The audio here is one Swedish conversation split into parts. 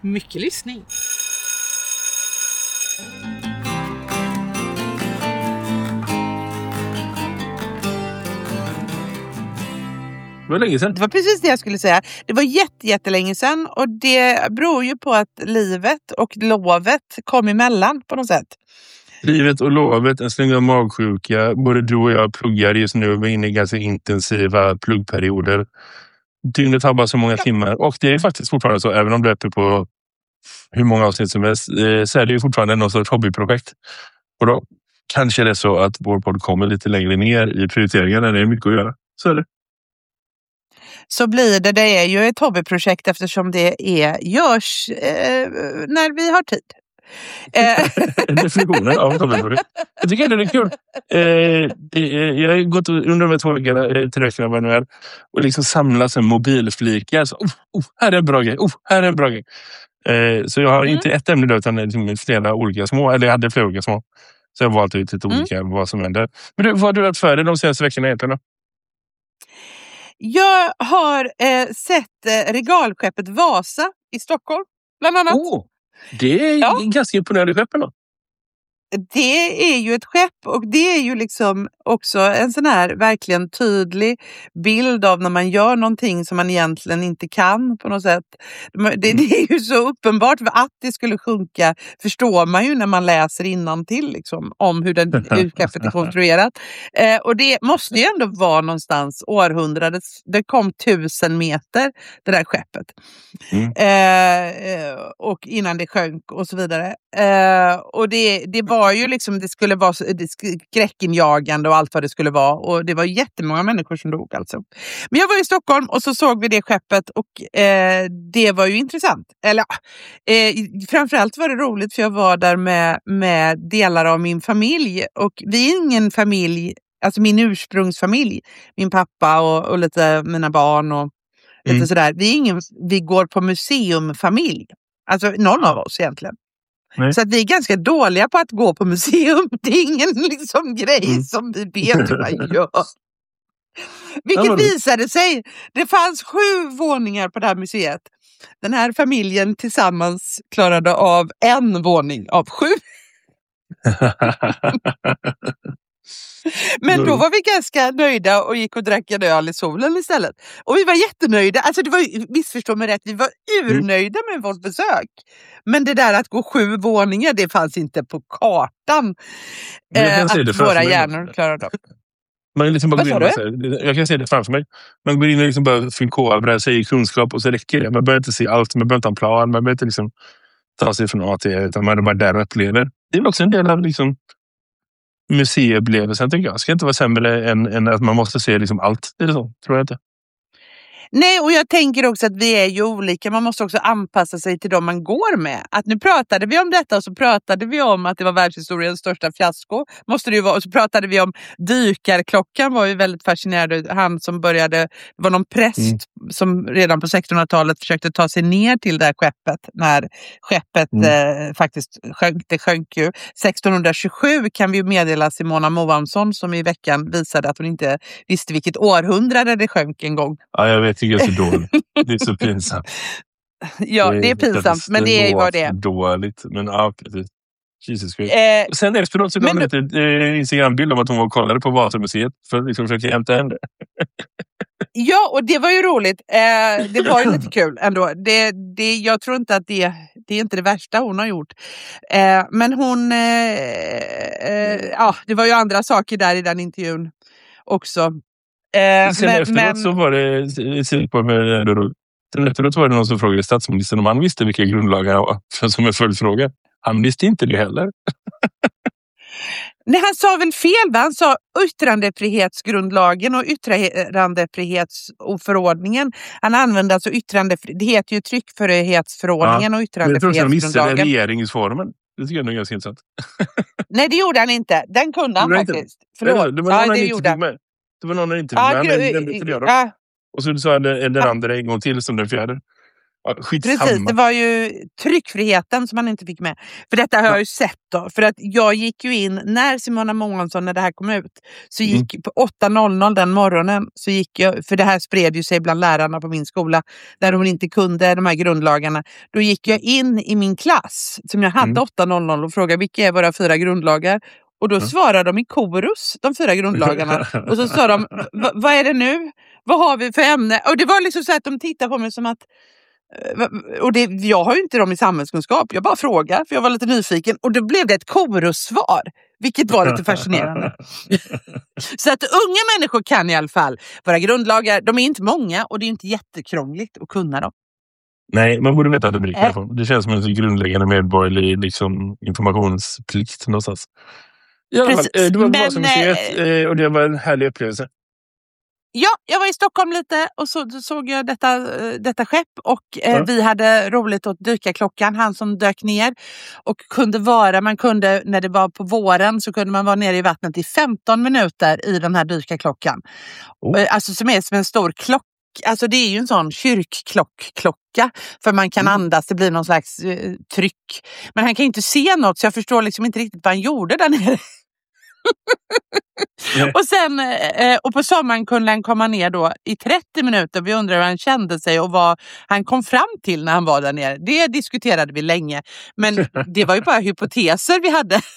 Mycket lyssning. Det var länge sedan. Det var precis det jag skulle säga. Det var jätte, jättelänge sedan och det beror ju på att livet och lovet kom emellan på något sätt. Livet och lovet, en släng av magsjuka. Både du och jag pluggar just nu. Vi är inne i ganska intensiva pluggperioder. Dygnet har bara så många timmar och det är faktiskt fortfarande så, även om du uppe på hur många avsnitt som helst, eh, så är det ju fortfarande någon sorts hobbyprojekt. Och då kanske det är så att vår podd kommer lite längre ner i prioriteringarna. Det är mycket att göra. Så är det. Så blir det. Det är ju ett hobbyprojekt eftersom det är, görs eh, när vi har tid. Eh, Definitionen av hobbyprojekt. Jag tycker ändå det är kul. Eh, det- jag har gått under de här två veckorna eh, till nu är, och liksom samlat en mobilflikar. Så, oh, oh, här är en bra grej. Oh, här är en bra grej. Eh, så jag har Mm. inte ett ämne då, utan liksom flera olika små. Eller jag hade flera olika små. Så jag har valt ut lite Mm. olika vad som händer. Men du, vad har du haft för dig de senaste veckorna egentligen? Då? jag har eh, sett eh, regalskeppet Vasa i Stockholm bland annat. Oh, det är Ja. ganska imponerande skepp ändå. Det är ju ett skepp och det är ju liksom också en sån här verkligen tydlig bild av när man gör någonting som man egentligen inte kan på något sätt. Det, det är ju så uppenbart för att det skulle sjunka förstår man ju när man läser till liksom, om hur, den, hur skeppet är konstruerat. Eh, och det måste ju ändå vara någonstans århundradets, det kom tusen meter det där skeppet. Mm. Eh, eh, och innan det sjönk och så vidare. Eh, och det, det var ju liksom, det skulle vara sk- skräckinjagande och allt vad det skulle vara. Och det var jättemånga människor som dog alltså. Men jag var i Stockholm och så såg vi det skeppet och eh, det var ju intressant. Eller ja, eh, framförallt var det roligt för jag var där med, med delar av min familj. Och vi är ingen familj, alltså min ursprungsfamilj. Min pappa och, och lite mina barn och lite Mm. sådär. Vi, är ingen, vi går på museumfamilj. Alltså någon av oss egentligen. Nej. Så att vi är ganska dåliga på att gå på museum. Det är ingen liksom, grej Mm. som vi vet hur man gör. Vilket roligt. visade sig. Det fanns sju våningar på det här museet. Den här familjen tillsammans klarade av en våning av sju. Men då Mm. var vi ganska nöjda och gick och drack en öl i solen istället. Och vi var jättenöjda. Alltså det var, missförstå mig rätt, vi var urnöjda med vårt besök. Men det där att gå sju våningar, det fanns inte på kartan. Eh, det att våra hjärnor klarade av. Man liksom bara Vad går in och säger, jag kan se det framför mig. Man går in och liksom förkovrar sig i kunskap och så räcker det. Man behöver inte se allt, man behöver inte ha en plan, man behöver inte liksom ta sig från A till E, utan man är bara där och upplever. Det är väl också en del av liksom museiupplevelsen tycker jag. Det ska inte vara sämre än, än att man måste se liksom allt. Är det så? Tror jag inte. Nej, och jag tänker också att vi är ju olika. Man måste också anpassa sig till dem man går med. Att nu pratade vi om detta och så pratade vi om att det var världshistoriens största fiasko. Måste det ju vara. Och så pratade vi om dykarklockan var ju väldigt fascinerande. Han som började, det var någon präst Mm. som redan på 1600-talet försökte ta sig ner till det här skeppet. När skeppet Mm. eh, faktiskt sjönk. Det sjönk ju. 1627 kan vi ju meddela Simona Moansson som i veckan visade att hon inte visste vilket århundrade det sjönk en gång. Ja, jag vet, tycker jag är så dåligt. Det är så pinsamt. Ja, det är pinsamt, men det är ju vad det är. Dåligt, men ja, precis. Jesus Christ. Eh, Sen efteråt så gav hon ut en Instagrambild om att hon var och kollade på Vasamuseet för att liksom försöka hämta hem det. ja, och det var ju roligt. Eh, det var ju lite kul ändå. Det, det, jag tror inte att det, det är inte det värsta hon har gjort. Eh, men hon... Eh, eh, ja, det var ju andra saker där i den intervjun också. Eh, Sen men, efteråt men, så var det det. Sen efteråt var det någon som frågade statsministern om han visste vilka grundlagar var. Som en följdfråga. Han visste inte det heller. Nej, han sa väl fel? Va? Han sa yttrandefrihetsgrundlagen och yttrandefrihetsförordningen. Han använde alltså yttrande, det heter ju tryckfrihetsförordningen och Men jag tror att han missade yttrandefrihetsgrundlagen. regeringsformen. Det tycker jag nog är ganska intressant. Nej, det gjorde han inte. Den kunde han han inte? faktiskt. Förlåt. Det var någon Ja, han det gjorde han. Det var någon han inte fick Ja, med. Och så sa han den, den andra en gång till som den fjärde. Skitsamma. Precis, det var ju tryckfriheten som man inte fick med. För detta har Ja. jag ju sett då. För att jag gick ju in, när Simona Månsson, när det här kom ut, så Mm. gick på 8.00 den morgonen, så gick jag, för det här spred ju sig bland lärarna på min skola, där hon inte kunde de här grundlagarna. Då gick jag in i min klass, som jag hade Mm. 8.00 och frågade vilka är våra fyra grundlagar? Och då Mm. svarade de i korus, de fyra grundlagarna. Och så sa de, "Va- vad är det nu? Vad har vi för ämne? Och det var liksom så att de tittade på mig som att eh, och det, jag har ju inte dem i samhällskunskap, jag bara frågar för jag var lite nyfiken. Och då blev det ett korussvar, vilket var lite fascinerande. så att unga människor kan i alla fall våra grundlagar. De är inte många och det är inte jättekrångligt att kunna dem. Nej, man borde veta rubriken. Äh. i alla fall. Det känns som en grundläggande medborgerlig liksom, informationsplikt någonstans. Fall, Precis. eh, det var Men, Vasamuseet eh, och det var en härlig upplevelse. Ja, jag var i Stockholm lite och så, så såg jag detta, eh, detta skepp och eh, Ja. vi hade roligt åt dykarklockan, han som dök ner. Och kunde vara, man kunde, när det var på våren så kunde man vara nere i vattnet i 15 minuter i den här dykarklockan. Oh. Eh, Alltså som är som en stor klocka. Alltså det är ju en sån kyrkklockklocka för man kan Mm. andas, det blir någon slags eh, tryck. Men han kan ju inte se något så jag förstår liksom inte riktigt vad han gjorde där nere. Och, sen, eh, och på sommaren kunde han komma ner då i 30 minuter. Vi undrar hur han kände sig och vad han kom fram till när han var där nere. Det diskuterade vi länge. Men det var ju bara hypoteser vi hade.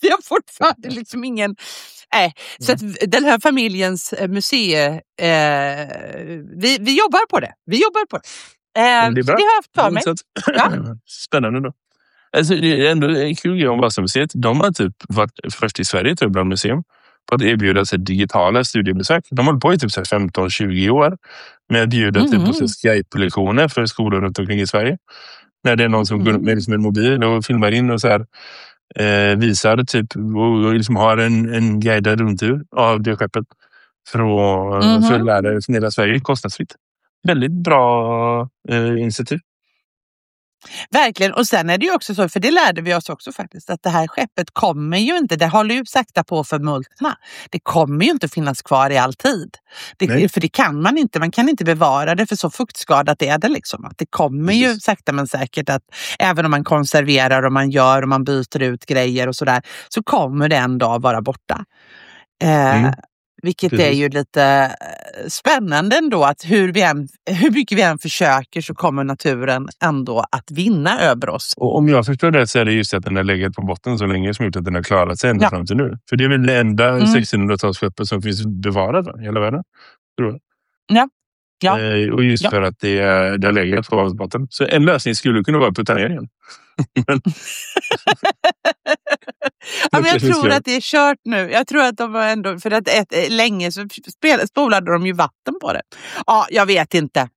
Vi har fortfarande liksom ingen... Nej, så att den här familjens eh, museie... Eh, vi, vi jobbar på det. Vi jobbar på det. Eh, det är bra. det har jag haft för mig. Ja. Spännande då. Alltså, det är ändå en kul grej om Vasamuseet. De har typ varit först i Sverige tror jag, bland museum på att erbjuda sig digitala studiebesök. De har hållit på i typ så här 15-20 år med att bjuda typ, Mhm. på Skype-lektioner för skolor runt omkring i Sverige. När det är någon som går Mhm. med liksom en mobil och filmar in och så här, eh, visar typ, och liksom har en, en guidad rundtur av det skeppet från, Mhm. för lärare från hela Sverige kostnadsfritt. Väldigt bra eh, initiativ. Verkligen. Och sen är det ju också så, för det lärde vi oss också faktiskt, att det här skeppet kommer ju inte, det håller ju sakta på att förmultna. Det kommer ju inte finnas kvar i all tid. Det, för det kan man inte, man kan inte bevara det för så fuktskadat är det. Liksom. Att det kommer ju Precis. sakta men säkert att även om man konserverar och man gör och man byter ut grejer och sådär, så kommer det en dag vara borta. Eh, Mm. Vilket är Precis. ju lite eh, spännande ändå att hur, vi än, hur mycket vi än försöker så kommer naturen ändå att vinna över oss. Och om jag förstår det så är det just att den har legat på botten så länge som gjort att den har klarat sig ända Ja. fram till nu. För det är väl det enda Mm. 1600-talsskeppet som finns bevarat va, i hela världen. Tror. Ja. Ja. Eh, och just Ja. för att det, är- det har legat på botten. Så en lösning skulle kunna vara att putta ner igen. Ja, men jag tror att det är kört nu. Jag tror att de var ändå, för att ett, eh, länge så spel, spolade de ju vatten på det. Ja, jag vet inte.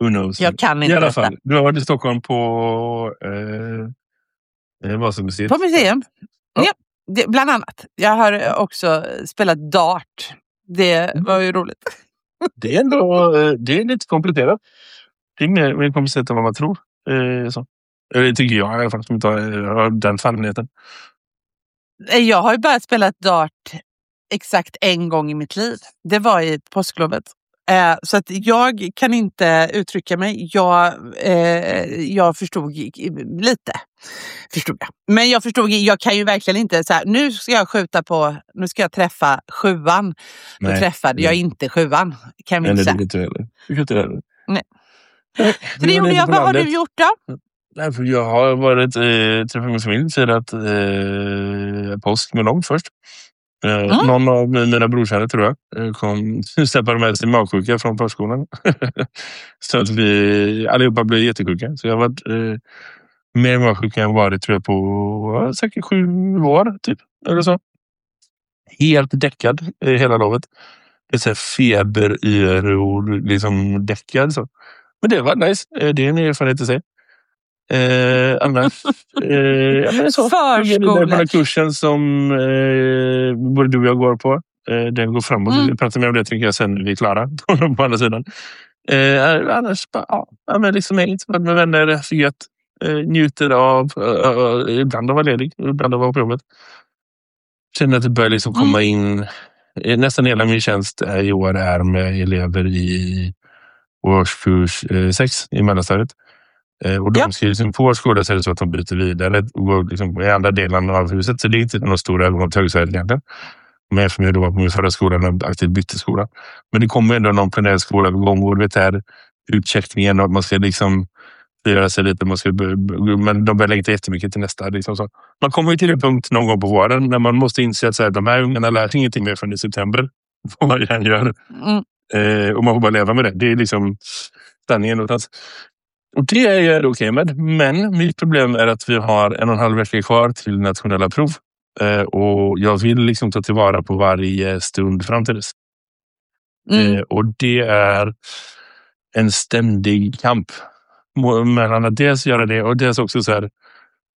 Who knows? Jag kan I inte alla detta. fall, du har varit i Stockholm på eh, eh, Vasamuseet. På museum. Ja. Ja. det, bland annat. Jag har eh, också spelat dart. Det Mm. var ju roligt. Det är ändå det är lite kompletterat. Det är mer, mer komplicerat än vad man tror. Eh, så. Det tycker jag i alla fall, som inte har, har den fallenheten. Eh, Jag har ju bara spelat dart exakt en gång i mitt liv. Det var i påsklovet. Eh, så att jag kan inte uttrycka mig. Jag, eh, jag förstod lite. Förstod jag. Men jag förstod, jag kan ju verkligen inte så här, nu ska jag skjuta på, nu ska jag träffa sjuan. Då Nej, träffade jag nej. inte sjuan. Kan vi inte säga. heller. Det inte heller. Nej. Nej, Så det gjorde jag. Vad har du gjort då? Nej, för jag har varit eh, träffat min familj, firat eh, påsk med dem först. Mm. Någon av mina brorsöner tror jag eh, kom släppade med sig magsjuka från förskolan. så att vi allihopa blev jättesjuka. Så jag varit eh, mer magsjuk än varit tror jag på säkert sju år. Typ, eller så. Helt däckad eh, hela lovet. Det är så här feber, yr och liksom däckad. Så. Men det var nice. Eh, Det är en erfarenhet i sig. Eh, annars... Eh, ja, men så. På den här kursen som eh, både du och jag går på. Eh, den går framåt. Mm. Vi pratar mer om det tycker jag sen vi är klara. på andra sidan. Eh, annars bara, ja, men liksom hängt med vänner, haft gött. Eh, njuter av, eh, ibland av att vara ledig, ibland av att vara på jobbet. Känner att det börjar liksom komma in. eh, Nästan hela min tjänst i år är med elever i årskurs eh, sex i mellanstadiet. Eh, och de Ja. ju liksom på så är det så att de byter vidare och går liksom i andra delen av huset. Så det är inte någon stor övergång till egentligen. Om jag jämför med då på min förra skola jag aktivt bytte skola. Men det kommer ändå någon planerad skolövergång och du vet här utcheckningen och att man ska liksom styra sig lite. Man ska, men de börjar längta jättemycket till nästa. Liksom så. Man kommer ju till en punkt någon gång på våren när man måste inse att så här, de här ungarna lär sig ingenting mer förrän i september. Vad man än gör. Mm. Eh, och man får bara leva med det. Det är liksom sanningen. Och det är jag okej med. Men mitt problem är att vi har en och en halv vecka kvar till nationella prov. Eh, och jag vill liksom ta tillvara på varje stund fram till dess. Mm. Eh, och det är en ständig kamp mellan att dels göra det och dels också så här,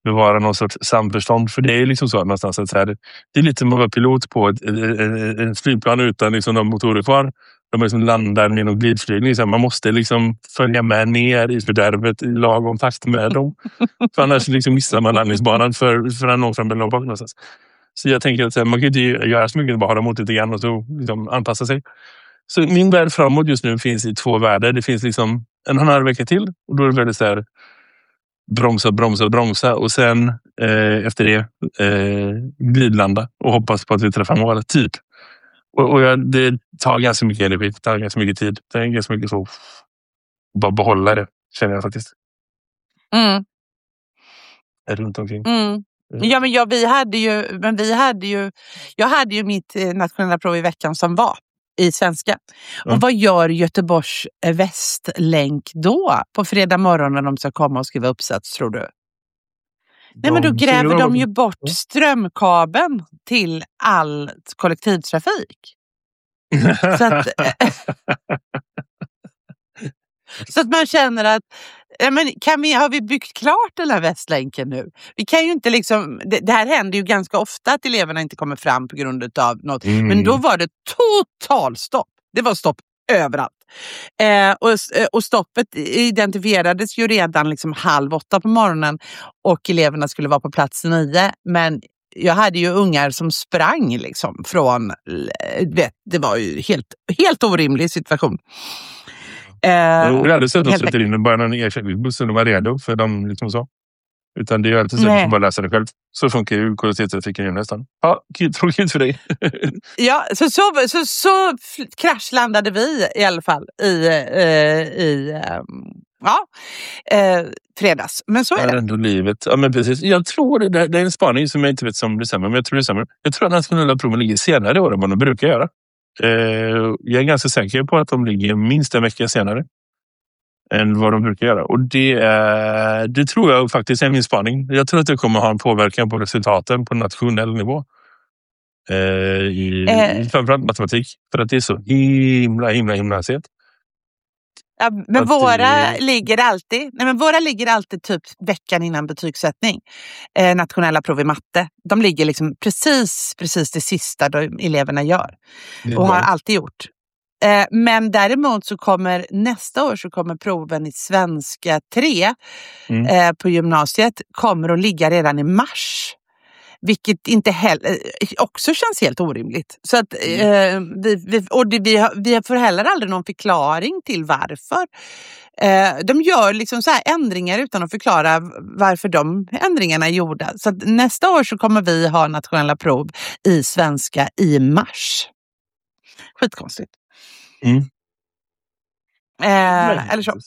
bevara någon sorts samförstånd. För det är liksom så någonstans att så här, det är lite som att vara pilot på ett, ett, ett, flygplan utan liksom motorer kvar. De liksom landar med någon glidflygning. Så man måste liksom följa med ner i fördärvet i lagom takt med dem. för annars liksom missar man landningsbanan för, för att nå fram eller bak någonstans. Så jag tänker att man kan inte göra så mycket, bara hålla emot lite grann och så liksom anpassa sig. Så min värld framåt just nu finns i två världar. Det finns liksom en och en halv vecka till och då är det väldigt så här bromsa, bromsa, bromsa och sen eh, efter det eh, glidlanda och hoppas på att vi träffar målet. Typ. Och, och jag, det tar ganska mycket energi, det tar ganska mycket tid. Det är ganska mycket så. Bara behålla det känner jag faktiskt. Mm. Runt omkring. Mm. Ja, men ja, vi hade ju, men vi hade ju, jag hade ju mitt eh, nationella prov i veckan som var i svenska. Och vad gör Göteborgs eh, Västlänk då på fredag morgon när de ska komma och skriva uppsats tror du? Nej, men då gräver de ju bort strömkabeln till all kollektivtrafik. Så att, så att man känner att ja, men kan vi, har vi byggt klart den här Västlänken nu? Vi kan ju inte liksom, det, det här händer ju ganska ofta att eleverna inte kommer fram på grund av något. Mm. Men då var det totalstopp. Det var stopp överallt. Eh, och, eh, och stoppet identifierades ju redan liksom halv åtta på morgonen och eleverna skulle vara på plats nio. Men jag hade ju ungar som sprang liksom från, eh, vet, det var ju helt, helt orimlig situation. Eh, Jag har aldrig sett dem helt sätta in bara någon ersättningsbuss och de var redo för dem. Liksom så. Utan det är alltid så att du får bara läsa det själv. Så funkar ju kollektivtrafiken nästan. Ja, tråkigt för dig. Ja, så, så, så, så kraschlandade vi i alla fall i, eh, i ehm, ja, eh, fredags. Men så är är det. ändå livet. Ja, men precis. Jag tror det, det är en spaning som jag inte vet om det stämmer, men jag tror det stämmer. Jag tror att nationella proven ligger senare i år än vad de brukar göra. Eh, jag är ganska säker på att de ligger minst en vecka senare än vad de brukar göra. Och det, det tror jag faktiskt är min spaning. Jag tror att det kommer ha en påverkan på resultaten på nationell nivå. Eh, i, Eh. Framförallt matematik. För att det är så himla, himla, himla sent. Ja, men Att våra det- ligger alltid nej, men våra ligger alltid typ veckan innan betygssättning. Eh, nationella prov i matte. De ligger liksom precis, precis det sista då eleverna gör. och har alltid gjort. Eh, men däremot så kommer nästa år så kommer proven i svenska 3 Mm. eh, på gymnasiet kommer att ligga redan i mars. Vilket inte heller, eh, också känns helt orimligt. Så att, eh, vi, vi, och det, vi, har, vi får heller aldrig någon förklaring till varför. Eh, de gör liksom så här ändringar utan att förklara varför de ändringarna är gjorda. Så nästa år så kommer vi ha nationella prov i svenska i mars. Skitkonstigt. Mm. Eh, eller så.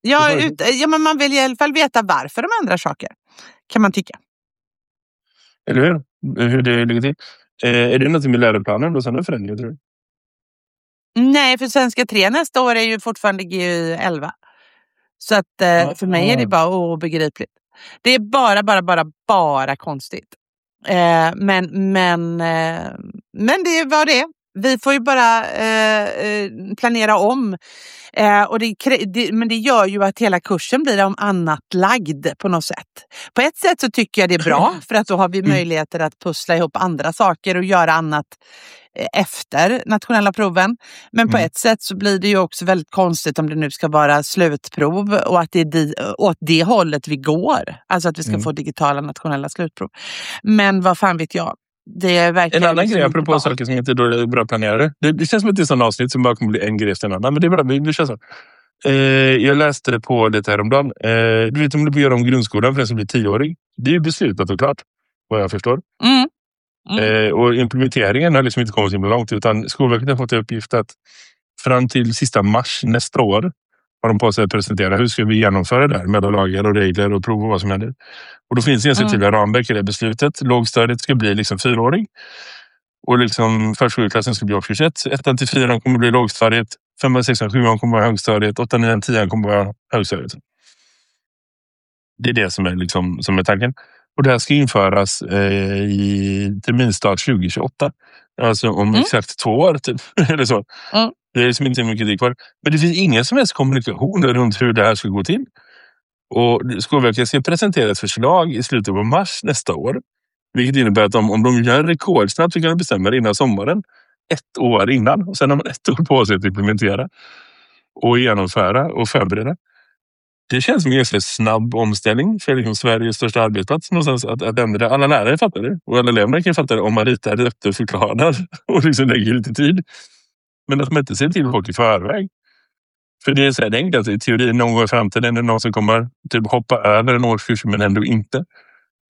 Ja, ut, ja, men man vill i alla fall veta varför de ändrar saker. Kan man tycka. Eller hur? Hur det ligger till. Eh, är det något med läroplanen och sådana förändringar tror du? Nej, för svenska 3 nästa år är ju fortfarande GU11. Så att eh, för mig är det bara obegripligt. Det är bara, bara, bara, bara konstigt. Eh, men, men, eh, men det är vad det är. Vi får ju bara eh, eh, planera om. Eh, och det, det, men det gör ju att hela kursen blir om annat lagd på något sätt. På ett sätt så tycker jag det är bra för att då har vi möjligheter att pussla ihop andra saker och göra annat eh, efter nationella proven. Men på Mm. ett sätt så blir det ju också väldigt konstigt om det nu ska vara slutprov och att det är di- åt det hållet vi går. Alltså att vi ska Mm. få digitala nationella slutprov. Men vad fan vet jag. Det En annan liksom grej apropå vara. saker som inte är bra planerade. Det, det känns som att det är sånt avsnitt som bara kommer bli en grej efter en annan. Men det är bra, vi, kör så. Eh, jag läste på lite häromdagen. Eh, du vet om du får göra om grundskolan för den som blir tioåring. Det är ju beslutat och klart. Vad jag förstår. Mm. Mm. Eh, och implementeringen har liksom inte kommit så himla långt. Utan Skolverket har fått i uppgift att fram till sista mars nästa år har de på sig att presentera hur ska vi genomföra det här med lagar och regler och prov och vad som händer. Och då finns det ganska tydliga ramverk i det beslutet. Lågstadiet ska bli liksom fyraåring. Och liksom förskoleklassen ska bli årskurs 1. Ettan till fyran kommer bli lågstadiet. Femman, sexan, sjuan kommer vara högstadiet. Åttan, nian, tian kommer vara högstadiet. Det är det som är, liksom, som är tanken. Och det här ska införas eh, i terminstart 2028. Alltså om Mm. exakt två år. Typ. Eller så. Mm. Det är liksom inte mycket tid kvar. Men det finns ingen som helst kommunikation runt hur det här ska gå till. Och Skolverket ska presentera ett förslag i slutet på mars nästa år. Vilket innebär att om, om de gör rekordsnabbt så kan de bestämma det innan sommaren. Ett år innan. Och sen har man ett år på sig att implementera. Och genomföra och förbereda. Det känns som en ganska snabb omställning för liksom Sveriges största arbetsplats. Någonstans att, att ändra. Alla lärare fattar det. Och alla elever kan fatta det om man ritar det och förklarar. Och liksom lägger lite tid. Men att man inte ser till folk i förväg. För det är så här, det är enkelt. I teorin någon gång i framtiden är det någon som kommer typ hoppa över en årskurs men ändå inte.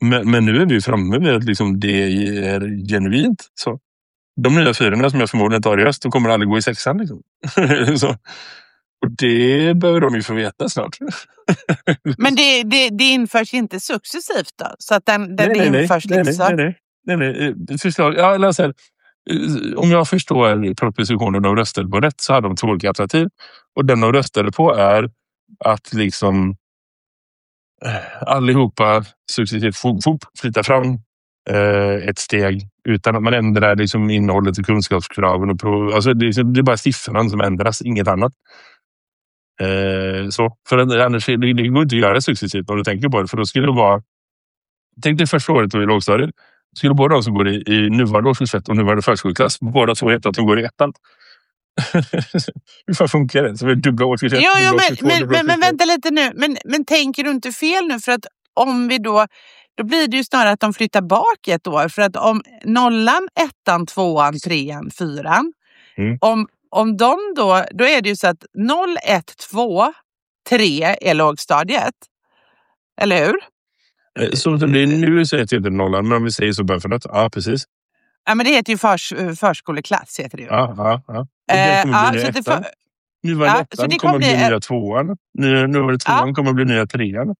Men, men nu är vi framme vid att liksom det är genuint. Så. De nya fyrorna som jag förmodligen tar i höst, de kommer aldrig gå i sexan. Liksom. så. Och det behöver de ju få veta snart. Men det, det, det införs inte successivt då? Så att den, den det införs nej, liksom? nej, nej, nej, nej. Eh, Förslag, ja, eller så här, Eh, om jag förstår propositionen de röstade på rätt så hade de två olika alternativ. Och den de röstade på är att liksom eh, allihopa successivt flytta flyttar fram eh, ett steg utan att man ändrar liksom innehållet och kunskapskraven. Och prov. Alltså det, är, liksom, det är bara siffran som ändras, inget annat. Eh, så, för annars det, det går inte att göra successivt om du tänker på det. För då skulle det vara... Tänk dig första året i lågstadiet. Skulle båda de som går i, i nuvarande årskurs 1 och nuvarande förskoleklass, båda två heta att de går i ettan. Hur fan funkar det? Så vi dubbla årskurs 1, Jo, jo, men, 2, men, men, men vänta lite nu. Men, men tänker du inte fel nu? För att om vi då... Då blir det ju snarare att de flyttar bak ett år. För att om nollan, ettan, tvåan, trean, fyran. Mm. Om, om de då... Då är det ju så att 0, 1, 2, 3 är lågstadiet. Eller hur? Eh, Så som det är nu så heter det inte nollan, men om vi säger så bara för att, ja precis. Ja, men det heter ju förs, förskoleklass. Heter det ju. Ja, ja, ja. Det Eh, kommer ja, bli nya det Ja, så ettan det kommer bli nya tvåan. Nu, nuvarande tvåan kommer bli nya trean.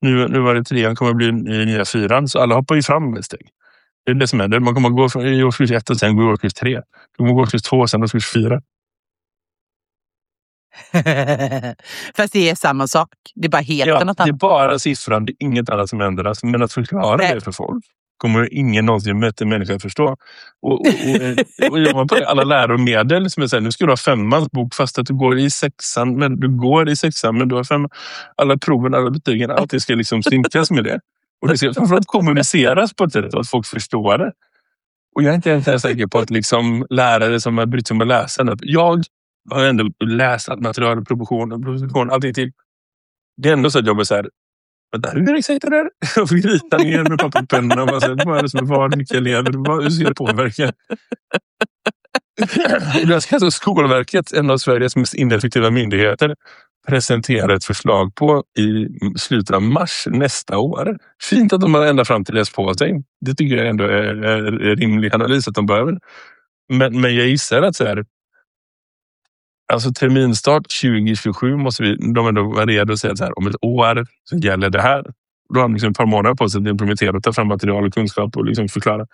Nu, nuvarande trean kommer bli nya fyran. Så alla hoppar ju fram ett steg. Det är det som händer. Man kommer gå från, i årskurs ett och sen gå i årskurs tre. De kommer gå i årskurs två och sen årskurs fyra. Fast det är samma sak. Det bara heter Ja, något det är annat. bara siffran. Det är inget annat som ändras. Men att förklara Nej. det för folk kommer ingen någonsin möta en människa att förstå. Och, och, och, och jobbar på alla läromedel som är så här, nu ska du ha femmans bok fast att du går i sexan. Men du går i sexan men du har fem. Alla proven, alla betygen, allt det ska liksom synkas med det. Och det ska framförallt kommuniceras på ett sätt så att folk förstår det. Och jag är inte ens säker på att liksom lärare som har brytt sig om att läsa. Jag har ändå läst allt material, proportion, proposition, allting till. Det är ändå så att jag blir så här, Vänta, hur är det där? Jag fick rita ner med papper och penna. och bara Vad är det som är vad? Vilka elever? Hur ser det påverka? Och Där ska alltså Skolverket, en av Sveriges mest ineffektiva myndigheter, presentera ett förslag på i slutet av mars nästa år. Fint att de har ända fram till dess på sig. Det tycker jag ändå är, är, är rimlig analys att de behöver. Men, men jag gissar att så här, Alltså terminstart 2027 måste vi, de ändå vara redo att säga så här, om ett år så gäller det här. Då har de liksom ett par månader på sig att implementera och ta fram material och kunskap och liksom förklara.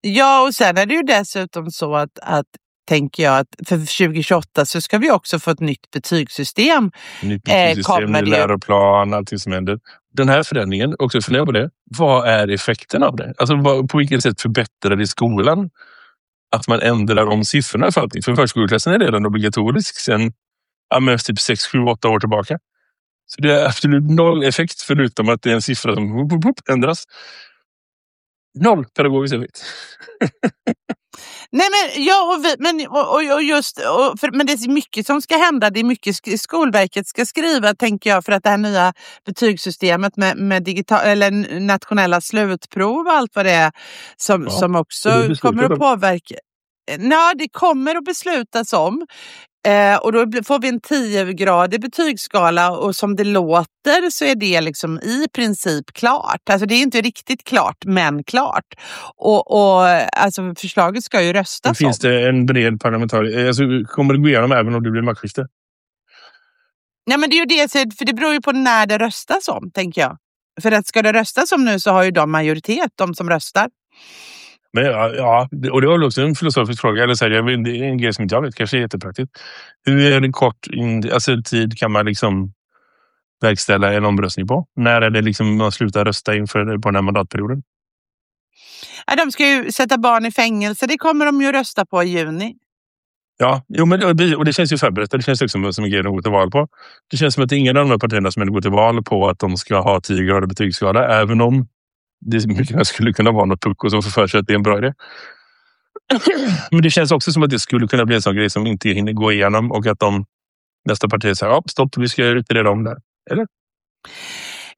Ja, och sen är det ju dessutom så att, att tänker jag att för 2028 så ska vi också få ett nytt betygssystem. Nytt Eh, betygssystem, kommer ny läroplan, allting som händer. Den här förändringen, också fundera på det. Vad är effekten av det? Alltså vad, på vilket sätt förbättrar det skolan? Att man ändrar om siffrorna för allting. För förskoleklassen är redan obligatorisk sen ja, men typ 6, 7, 8 år tillbaka. Så det är absolut noll effekt förutom att det är en siffra som ändras. Noll pedagogisk effekt. Nej, men, ja, och vi, men, och, och, och just, och, för, men det är mycket som ska hända. Det är mycket sk- Skolverket ska skriva, tänker jag, för att det här nya betygssystemet med, med digital, eller nationella slutprov och allt vad det är som, Ja, som också kommer att påverka. Ja, det kommer att beslutas om. Eh, och då får vi en 10-gradig betygsskala och som det låter så är det liksom i princip klart. Alltså det är inte riktigt klart, men klart. Och, och alltså förslaget ska ju röstas finns om. det en bred parlamentarisk... Alltså, kommer det gå igenom även om det blir maktskifte? Nej, men det är ju det, för det beror ju på när det röstas om, tänker jag. För att ska det röstas om nu så har ju de majoritet, de som röstar. Men ja, och det var väl också en filosofisk fråga. Eller så här, det är en grej som inte jag vet, kanske är jättepraktiskt. Hur kort alltså, tid kan man liksom verkställa en omröstning på? När är det liksom man slutar rösta inför på den här mandatperioden? Ja, de ska ju sätta barn i fängelse, det kommer de ju rösta på i juni. Ja, jo, men, och det, känns ju förberett. Det känns också som en grej de går till val på. Det känns som att ingen av de här partierna som går till val på att de ska ha 10 grader betygsskala, även om det mycket väl skulle kunna vara något pucko som får för sig att det är en bra idé. Men det känns också som att det skulle kunna bli en sån grej som inte hinner gå igenom och att de nästa parti säger ja, stopp, vi ska utreda om det. Eller?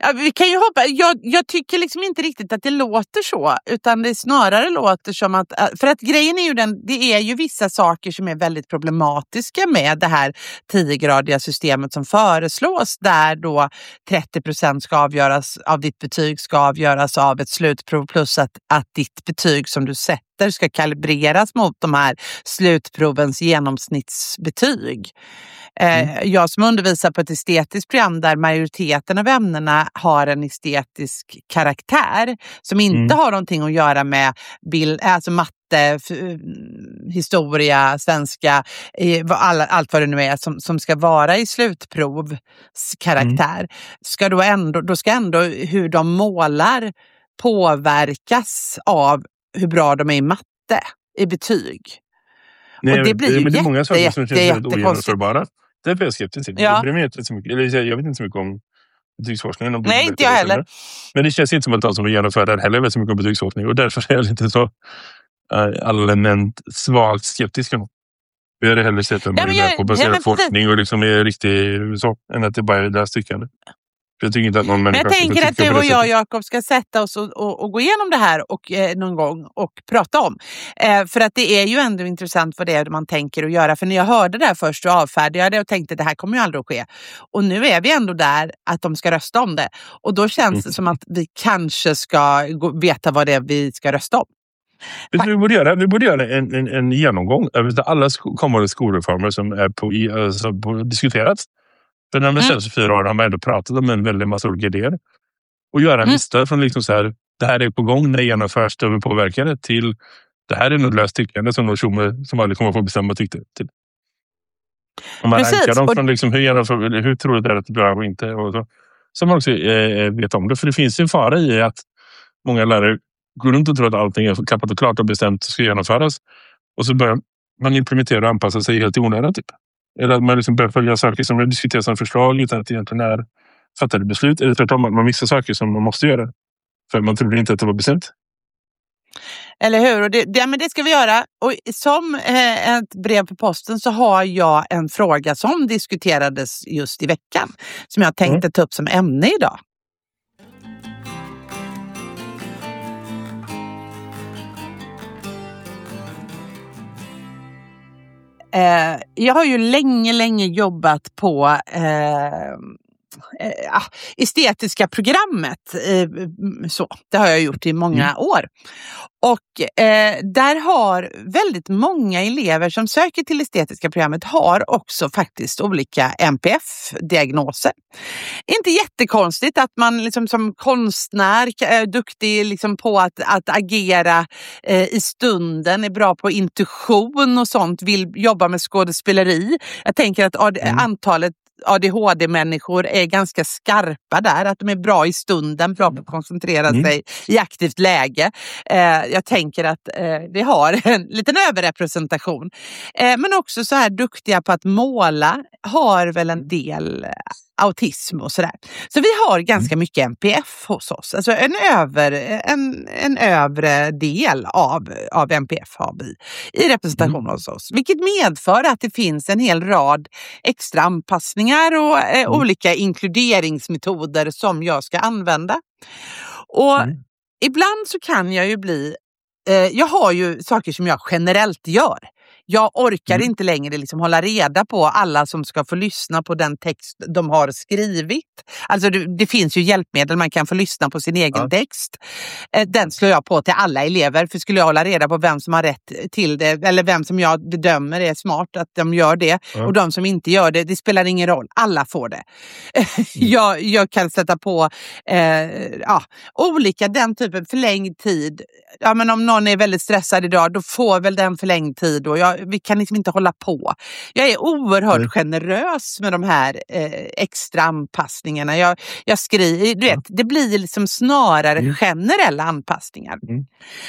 Ja, vi kan ju hoppa. Jag, jag tycker liksom inte riktigt att det låter så, utan det snarare låter som att... Eh, för att grejen är ju den, det är ju vissa saker som är väldigt problematiska med det här 10-gradiga systemet som föreslås, där då 30 procent ska avgöras av ditt betyg ska avgöras av ett slutprov plus att, att ditt betyg som du sätter ska kalibreras mot de här slutprovens genomsnittsbetyg. Eh, Jag som undervisar på ett estetiskt program där majoriteten av ämnena har en estetisk karaktär som inte Mm. har någonting att göra med bild, alltså matte, mm, historia, svenska, allt vad det nu är som, som ska vara i slutprovs karaktär. Ska då, ändå, då ska ändå hur de målar påverkas av hur bra de är i matte i betyg. Nej, det blir ju men det är många saker jätte, som känns jätte- ogenomförbara. Det är jag skeptisk till. Ja. Jag, inte så mycket, eller jag vet inte så mycket om betygsforskningen. Om Nej, det- inte jag heller. Men det känns inte som att de som genomför det heller vet så mycket om betygsforskning och därför är jag lite så äh, allmänt svagt skeptisk. Jag hade hellre sett att Ja, jag- på baserad precis. forskning och liksom är riktig så, än att det bara är deras tyckande. Jag tycker inte att någon Men människa jag ska få tänker att du och jag. Jakob, ska sätta oss och, och, och gå igenom det här och, eh, någon gång och prata om. Eh, för att det är ju ändå intressant vad det är man tänker att göra. För när jag hörde det här först så avfärdade jag det och tänkte det här kommer ju aldrig att ske. Och nu är vi ändå där att de ska rösta om det. Och då känns Mm. det som att vi kanske ska gå, veta vad det är vi ska rösta om. Vi borde göra, vi borde göra en, en, en genomgång över alla sko- kommande skolreformer som är på, alltså, på, diskuterats. För de Mm. senaste fyra åren har man ändå pratat om en väldig massa olika idéer. Och göra en Mm. lista från liksom så här, det här är på gång, när det genomförs, det vi påverkar det, till det här är något löst tyckande som någon tjomme som aldrig kommer att få bestämma tyckte. Till. Om man Precis, rankar dem från liksom, hur, genomför, hur troligt är det att det blir och inte. Och så. så man också eh, vet om det. För det finns en fara i att många lärare går runt och tror att allting är klappat och klart och bestämt och ska genomföras. Och så börjar man implementera och anpassa sig helt i onödan. Typ. Eller att man liksom börjar följa saker som diskuteras som förslag utan att det egentligen är fattade beslut. Eller tvärtom, att man missar saker som man måste göra. För man trodde inte att det var bestämt. Eller hur? Och det, det, men det ska vi göra. Och som eh, ett brev på posten så har jag en fråga som diskuterades just i veckan. Som jag tänkte ta upp som ämne idag. Eh, jag har ju länge, länge jobbat på eh, ah, estetiska programmet. Mm, så, det har jag gjort i många år. Och eh, där har väldigt många elever som söker till estetiska programmet har också faktiskt olika NPF-diagnoser. Inte jättekonstigt att man liksom som konstnär är duktig liksom på att, att agera i stunden, är bra på intuition och sånt, vill jobba med skådespeleri. Jag tänker att Mm. antalet ADHD-människor är ganska skarpa där, att de är bra i stunden, bra på att koncentrera Mm. sig i aktivt läge. Eh, jag tänker att eh, det har en liten överrepresentation. Eh, men också så här duktiga på att måla, har väl en del eh, autism och sådär. Så vi har ganska mycket NPF hos oss. Alltså en, över, en, en övre del av, av NPF har vi i representation hos oss. Vilket medför att det finns en hel rad extra anpassningar och eh, olika inkluderingsmetoder som jag ska använda. Och Mm. ibland så kan jag ju bli eh, jag har ju saker som jag generellt gör. Jag orkar Mm. inte längre liksom hålla reda på alla som ska få lyssna på den text de har skrivit. Alltså det, det finns ju hjälpmedel man kan få lyssna på sin egen Ja. text. Eh, den slår jag på till alla elever för skulle jag hålla reda på vem som har rätt till det eller vem som jag bedömer är smart att de gör det Ja. och de som inte gör det, det spelar ingen roll. Alla får det. jag, jag kan sätta på eh, ja, olika, den typen förlängd tid. Ja, men om någon är väldigt stressad idag, då får väl den förlängd tid. Och jag, vi kan liksom inte hålla på. Jag är oerhört Nej. generös med de här eh, extra anpassningarna. Jag, jag skriver, du vet, det blir liksom snarare Mm. generella anpassningar. Mm.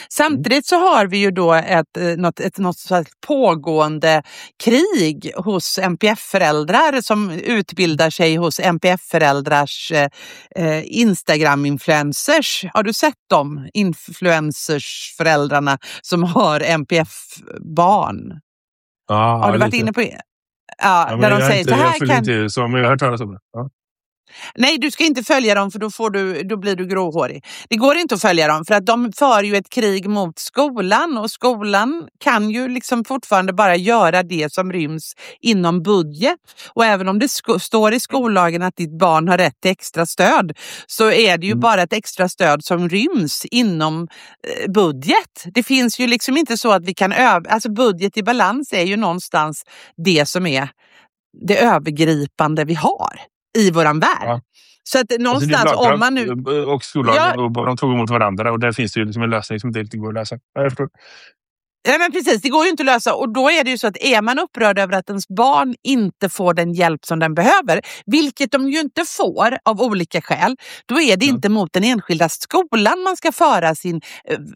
Samtidigt så har vi ju då ett, eh, något, ett något slags pågående krig hos NPF-föräldrar som utbildar sig hos NPF-föräldrars eh, eh, Instagram-influencers. Har du sett dem? Influencers-föräldrarna som har NPF-barn. Ja, Har du varit lite. inne på? Ja, Ja, där de säger inte, så här jag följer kan... inte så, men jag har hört talas om det. Ja. Nej, du ska inte följa dem för då, får du, då blir du gråhårig. Det går inte att följa dem för att de för ju ett krig mot skolan och skolan kan ju liksom fortfarande bara göra det som ryms inom budget. Och även om det står i skollagen att ditt barn har rätt till extra stöd så är det ju Mm. bara ett extra stöd som ryms inom eh, budget. Det finns ju liksom inte så att vi kan öva, alltså budget i balans är ju någonstans det som är det övergripande vi har i våran värld. Ja. Så att Alltså, någonstans lagkrav om man nu... Och skollagen Ja. och de tog emot varandra och där finns det ju liksom en lösning som inte riktigt går att lösa. Ja, Jag förstår. Ja, men precis, det går ju inte att lösa och då är det ju så att är man upprörd över att ens barn inte får den hjälp som den behöver, vilket de ju inte får av olika skäl, då är det Ja. inte mot den enskilda skolan man ska föra sin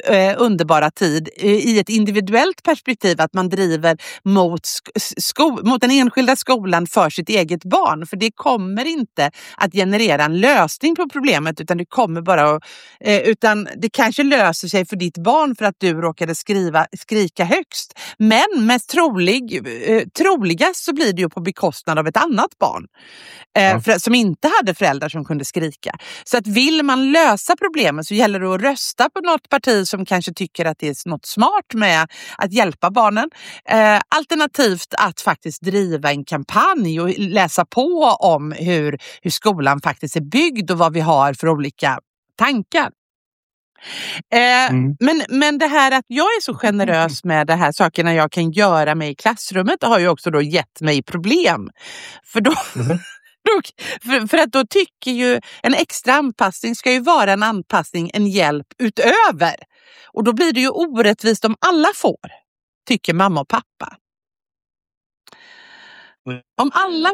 eh, eh, underbara tid eh, i ett individuellt perspektiv, att man driver mot, sk- sko- mot den enskilda skolan för sitt eget barn. För det kommer inte att generera en lösning på problemet utan det kommer bara att, eh, utan det kanske löser sig för ditt barn för att du råkade skriva, skrika högst. Men mest trolig, eh, troligast så blir det ju på bekostnad av ett annat barn eh, för, som inte hade föräldrar som kunde skrika. Så att vill man lösa problemet så gäller det att rösta på något parti som kanske tycker att det är något smart med att hjälpa barnen. Eh, alternativt att faktiskt driva en kampanj och läsa på om hur, hur skolan faktiskt är byggd och vad vi har för olika tankar. Eh, Mm. men, men det här att jag är så generös med de här sakerna jag kan göra mig i klassrummet har ju också då gett mig problem. För, då, då, för, för att då tycker ju en extra anpassning ska ju vara en anpassning, en hjälp utöver. Och då blir det ju orättvist om alla får, tycker mamma och pappa. Mm. Om alla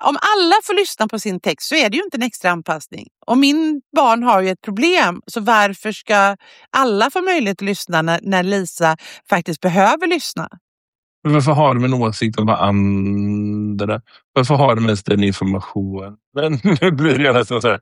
Om alla får lyssna på sin text så är det ju inte en extra anpassning. Och min barn har ju ett problem, så varför ska alla få möjlighet att lyssna när, när Lisa faktiskt behöver lyssna? Men varför har de en åsikt om vad andra... Varför har de ens den informationen? Men nu blir det nästan så här.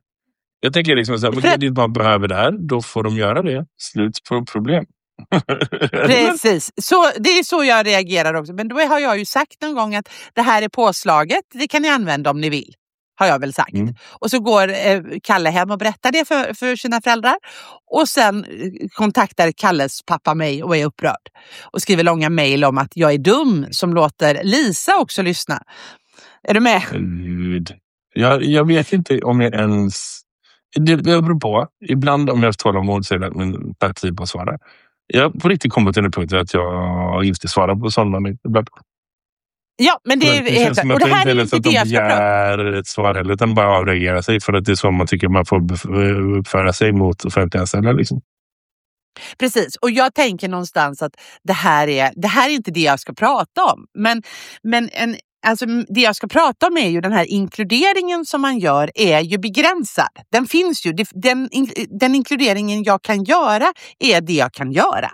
Jag tänker liksom så här, men det barn behöver det här, då får de göra det. Slut på problem. Precis, så, det är så jag reagerar också. Men då har jag ju sagt någon gång att det här är påslaget, det kan ni använda om ni vill. Har jag väl sagt. Mm. Och så går eh, Kalle hem och berättar det för, för sina föräldrar. Och sen eh, kontaktar Kalles pappa mig och är upprörd. Och skriver långa mejl om att jag är dum som låter Lisa också lyssna. Är du med? Gud. Jag, jag vet inte om jag ens... Det det beror på. Ibland om jag har tålamod så är det min parti på att svara. Jag på riktigt kommit till en punkt att jag inte svarar på sådana ibland. Ja, men det, För är det Och att det det här är inte det de jag ska prata ett svar heller, utan bara avreagerar sig för att det är så man tycker man får bef- uppföra sig mot offentliganställda. Liksom. Precis, och jag tänker någonstans att det här är, det här är inte det jag ska prata om. Men, men en alltså det jag ska prata om är ju den här inkluderingen som man gör är ju begränsad. Den finns ju. Den, den inkluderingen jag kan göra är det jag kan göra.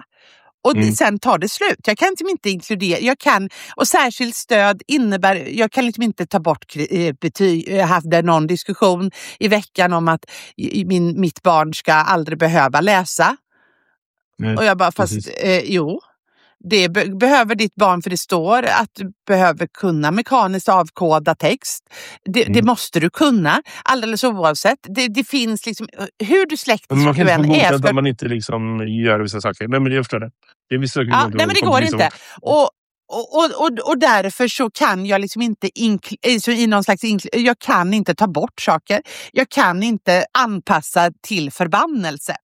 Och mm. sen tar det slut. Jag kan liksom inte inkludera, jag kan, och särskilt stöd innebär, jag kan liksom inte ta bort eh, betyg. Jag hade någon diskussion i veckan om att min, mitt barn ska aldrig behöva läsa. Nej, och jag bara, fast eh, jo, det be behöver ditt barn för det står att du behöver kunna mekaniskt avkoda text. Det, mm. det måste du kunna alldeles oavsett. Det, det finns liksom hur du släktisk du än är. Man kan inte man inte liksom gör vissa saker. Nej men jag förstår det. Det är vissa ja, nej, men det går inte. Och, och, och, och därför så kan jag liksom inte så i någon slags jag kan inte ta bort saker. Jag kan inte anpassa till förbannelse.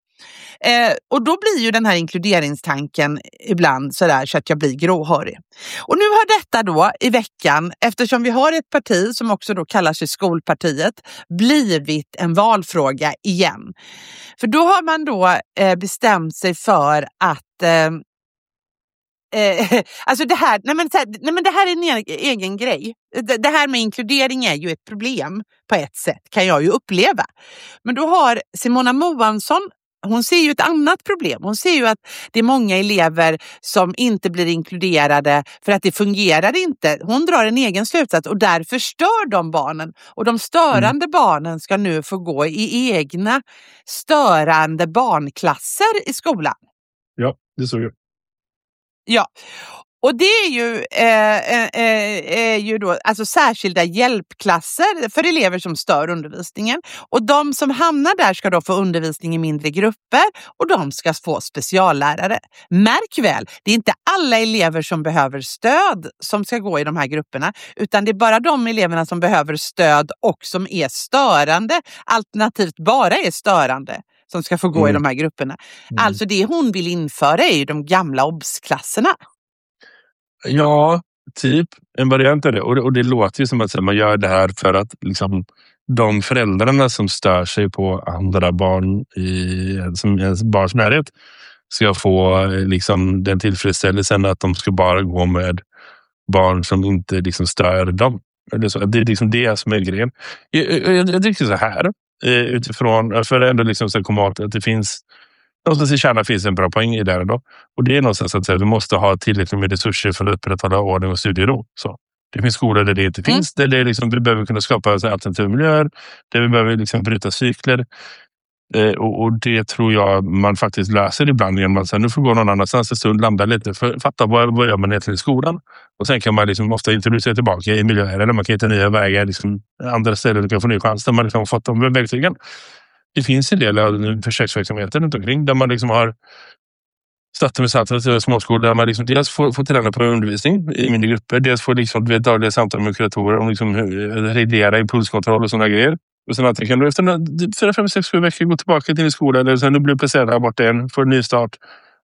Eh, och då blir ju den här inkluderingstanken ibland sådär så att jag blir gråhårig. Och nu har detta då i veckan, eftersom vi har ett parti som också då kallar sig Skolpartiet, blivit en valfråga igen. För då har man då eh, bestämt sig för att ehm, eh, Eh, alltså det här, nej men, här, nej men det här är en e-, egen grej. Det, det, här med inkludering är ju ett problem på ett sätt, kan jag ju uppleva. Men då har Simona Moansson hon ser ju ett annat problem. Hon ser ju att det är många elever som inte blir inkluderade för att det fungerar inte. Hon drar en egen slutsats och därför stör de barnen. Och de störande mm. barnen ska nu få gå i egna störande barnklasser i skolan. Ja, det såg jag. Ja, och det är ju, eh, eh, eh, är ju då, alltså särskilda hjälpklasser för elever som stör undervisningen. Och de som hamnar där ska då få undervisning i mindre grupper och de ska få speciallärare. Märk väl, det är inte alla elever som behöver stöd som ska gå i de här grupperna, utan det är bara de eleverna som behöver stöd och som är störande, alternativt bara är störande som ska få gå mm. i de här grupperna. Mm. Alltså det hon vill införa är ju de gamla obsklasserna. Ja, typ en variant av det. Och, det. och det låter ju som att man gör det här för att liksom, de föräldrarna som stör sig på andra barn i som ens barns närhet ska få eh, liksom, den tillfredsställelsen att de ska bara gå med barn som inte liksom, stör dem. Det är liksom det som är grejen. Jag, jag, jag tycker så här eh, utifrån, för att ändå liksom komma åt att det finns Någonstans i kärnan finns en bra poäng i det. Då. Och det är någonstans att säga, vi måste ha tillräckligt med resurser för att upprätthålla ordning och studiero. Så. Det finns skolor där det inte mm. finns. Där det liksom, vi behöver kunna skapa alternativa miljöer. Där vi behöver liksom bryta cykler. Eh, och, och, det tror jag man faktiskt löser ibland genom att säga, nu får gå någon annanstans en stund, landa lite, för, fatta vad, vad gör man egentligen i skolan? Och sen kan man liksom ofta introducera tillbaka i miljöer eller man kan hitta nya vägar, liksom, andra ställen du kan få ny chans där man liksom fått de verktygen det finns en del av försöksverksamheten runt omkring där man liksom har startat med Saltet småskolor där man liksom dels får, får träna på undervisning i mindre grupper. Dels får liksom, vet, dagliga samtal med kuratorer om liksom, eh, reglera impulskontroll och sådana grejer. Och sen kan du efter fyra, fem, sex, sju veckor gå tillbaka till din skola eller sen du blir placerad där borta igen, får en ny start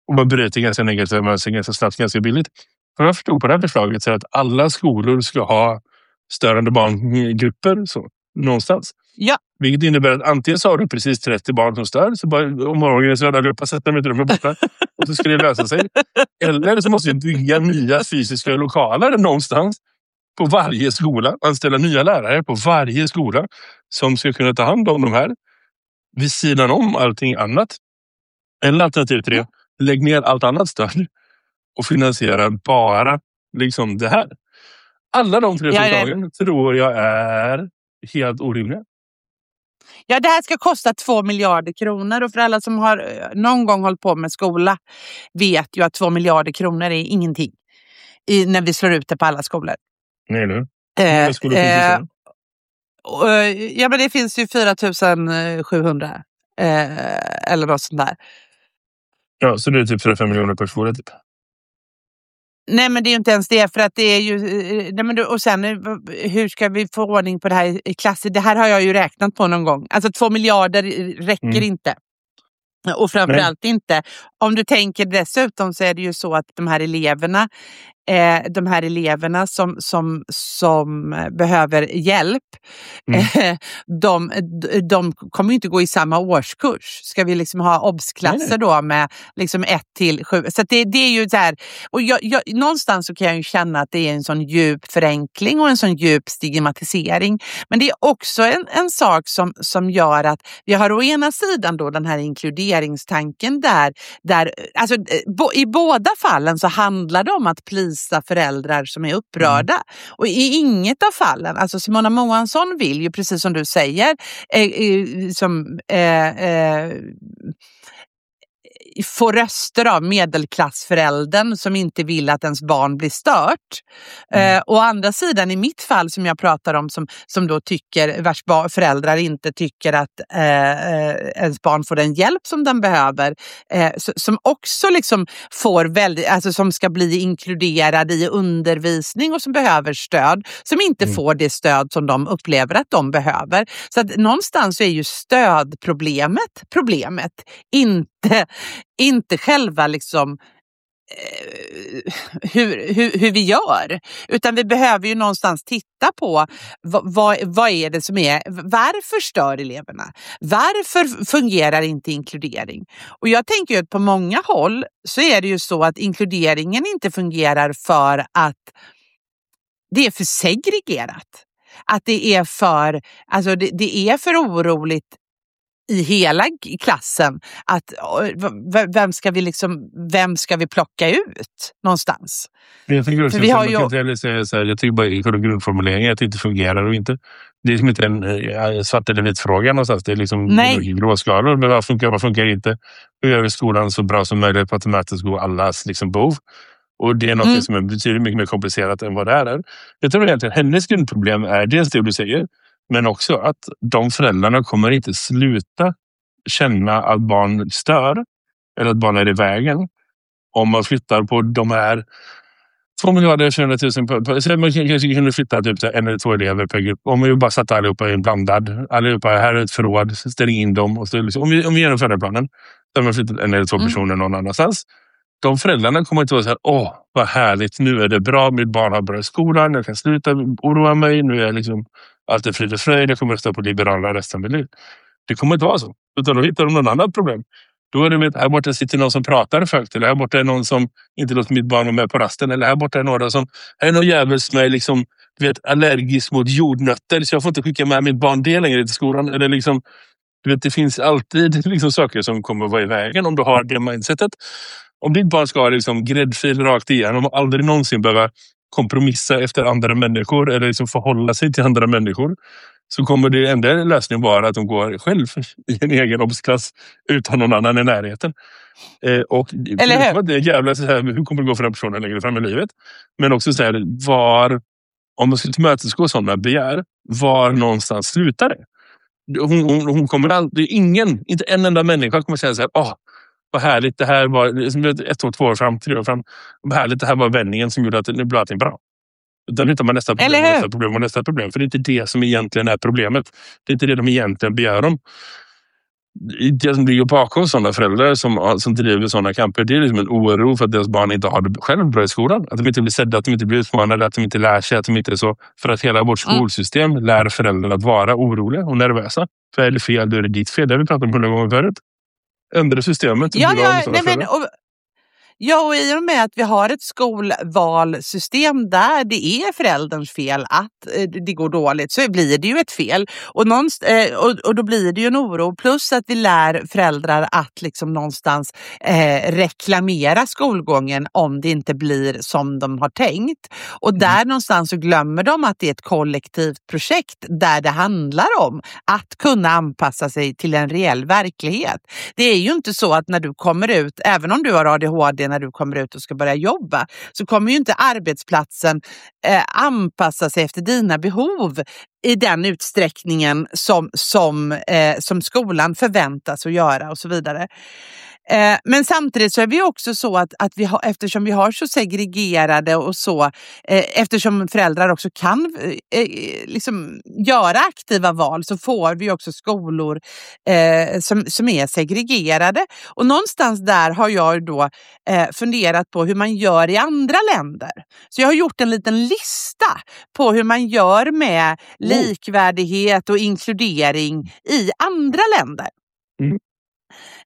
och man bryter ganska negativa mönster ganska snabbt, ganska billigt. Vad jag förstod på det här förslaget så är att alla skolor ska ha störande barngrupper så, någonstans. Ja. Vilket innebär att antingen så har du precis 30 barn som stör, så bara omorganisera grupper, sätta dem i ett rum borta och så ska det lösa sig. Eller så måste vi bygga nya fysiska lokaler någonstans på varje skola. Anställa nya lärare på varje skola som ska kunna ta hand om de här vid sidan om allting annat. Eller alternativ tre, lägg ner allt annat stöd och finansiera bara liksom det här. Alla de tre förslagen tror jag är helt orimliga. Ja, det här ska kosta två miljarder kronor och för alla som har eh, någon gång hållit på med skola vet ju att två miljarder kronor är ingenting i, när vi slår ut det på alla skolor. Nej, nu. Eh, eh, och, eh, ja, men det finns ju 4700 eh, eller något sånt där. Ja, så det är typ 4-5 miljoner per skola? Typ. Nej, men det är ju inte ens det. För att det är ju, eh, nej, men och sen eh, hur ska vi få ordning på det här i klasser? Det här har jag ju räknat på någon gång. Alltså två miljarder räcker mm. inte. Och framförallt Nej. inte om du tänker dessutom så är det ju så att de här eleverna eh, de här eleverna som, som, som behöver hjälp, Mm. eh, de, de kommer inte gå i samma årskurs. Ska vi liksom ha obsklasser då med liksom 1 till 7? Så det, det är ju så här, och jag, jag, någonstans så kan jag ju känna att det är en sån djup förenkling och en sån djup stigmatisering. Men det är också en, en sak som, som gör att vi har å ena sidan då den här inkluderingstanken där, där alltså, eh, bo, i båda fallen så handlar det om att plisa föräldrar som är upprörda. Och i inget av fallen, alltså Simona Moansson vill ju precis som du säger, eh, eh, som, eh, eh, få röster av medelklassföräldern som inte vill att ens barn blir stört. Mm. Eh, å andra sidan i mitt fall som jag pratar om som, som då tycker, vars föräldrar inte tycker att eh, eh, ens barn får den hjälp som den behöver. Eh, som också liksom får väldigt, alltså som ska bli inkluderad i undervisning och som behöver stöd. Som inte Mm. får det stöd som de upplever att de behöver. Så att någonstans är ju stödproblemet problemet. Inte, inte själva liksom eh, hur, hur, hur vi gör. Utan vi behöver ju någonstans titta på vad, vad, vad är det som är, varför stör eleverna? Varför fungerar inte inkludering? Och jag tänker ju att på många håll så är det ju så att inkluderingen inte fungerar för att det är för segregerat. Att det är för, alltså det, det är för oroligt i hela klassen. Att, vem, ska vi liksom, vem ska vi plocka ut någonstans? Jag, tänker också, För vi så har man ju- kan inte heller säga så här, jag tycker bara själva grundformuleringen att det inte fungerar och inte. Det är som inte en eh, svart eller vit fråga någonstans. Det är liksom gråskalor. Men vad funkar, vad funkar inte? Hur gör vi skolan så bra som möjligt på att tillmötesgå allas liksom, behov? Och det är något Mm. som är betydligt mycket mer komplicerat än vad det är. Jag tror egentligen hennes grundproblem är dels det du säger, men också att de föräldrarna kommer inte sluta känna att barn stör eller att barn är i vägen om man flyttar på de här 2 miljarder 400 000 på, på, så man kan- kanske kunde flytta typ en eller två elever per grupp. Om vi bara satte allihopa i en blandad. Allihopa, här är ett förråd, ställ in dem. Och så liksom, om, vi, om vi genomför planen, så har man flyttat en eller två Mm. personer någon annanstans. De föräldrarna kommer inte vara så här, åh vad härligt, nu är det bra, mitt barn har börjat skolan, jag kan sluta oroa mig, nu är liksom allt är frid och fröjd, jag kommer rösta på Liberalerna resten av mitt liv. Det kommer inte vara så, utan då hittar de någon annat problem. Då är det med att här borta sitter någon som pratar för högt eller här borta är någon som inte låter mitt barn vara med på rasten eller här borta är några som här är någon jävel som är liksom, du vet, allergisk mot jordnötter så jag får inte skicka med mitt barn det längre till skolan. Eller liksom, du vet, det finns alltid liksom saker som kommer vara i vägen om du har det mindsetet. Om ditt barn ska ha liksom gräddfil rakt igenom och aldrig någonsin behöva kompromissa efter andra människor eller liksom förhålla sig till andra människor så kommer det enda lösningen vara att de går själv i en egen obsklass utan någon annan i närheten. Eh, och Eller hur? Det är jävla så här, hur kommer det gå för den personen längre fram i livet? Men också så här, var, om man skulle tillmötesgå sådana begär, var någonstans slutar det? Hon, hon, hon kommer aldrig, ingen, inte en enda människa kommer säga så här, åh, vad härligt, det här var liksom ett år, två år fram, tre år fram. Vad härligt, det här var vändningen som gjorde att nu blev allting bra. Utan hittar man nästa problem, nästa problem och nästa problem. För det är inte det som egentligen är problemet. Det är inte det de egentligen begär om. Det som ligger bakom sådana föräldrar som, som driver sådana kamper, det är liksom en oro för att deras barn inte har det själv bra i skolan. Att de inte blir sedda, att de inte blir utmanade, att de inte lär sig, att de inte är så. För att hela vårt skolsystem lär föräldrarna att vara oroliga och nervösa. För är det fel, då är det ditt fel. Det har vi pratat om hundra gånger förut. Ändra systemet. Ja, ja, nej, men, och, ja, och i och med att vi har ett skolvalsystem där det är förälderns fel att eh, det går dåligt så blir det ju ett fel. Och, eh, och, och då blir det ju en oro. Plus att vi lär föräldrar att liksom någonstans eh, reklamera skolgången om det inte blir som de har tänkt. Och där någonstans så glömmer de att det är ett kollektivt projekt där det handlar om att kunna anpassa sig till en reell verklighet. Det är ju inte så att när du kommer ut, även om du har ADHD när du kommer ut och ska börja jobba, så kommer ju inte arbetsplatsen eh, anpassa sig efter dina behov i den utsträckningen som, som, eh, som skolan förväntas att göra och så vidare. Eh, men samtidigt så är vi också så att, att vi har, eftersom vi har så segregerade och så, eh, eftersom föräldrar också kan eh, eh liksom göra aktiva val så får vi också skolor eh, som, som är segregerade. Och någonstans där har jag då funderat på hur man gör i andra länder. Så jag har gjort en liten lista på hur man gör med likvärdighet och inkludering i andra länder.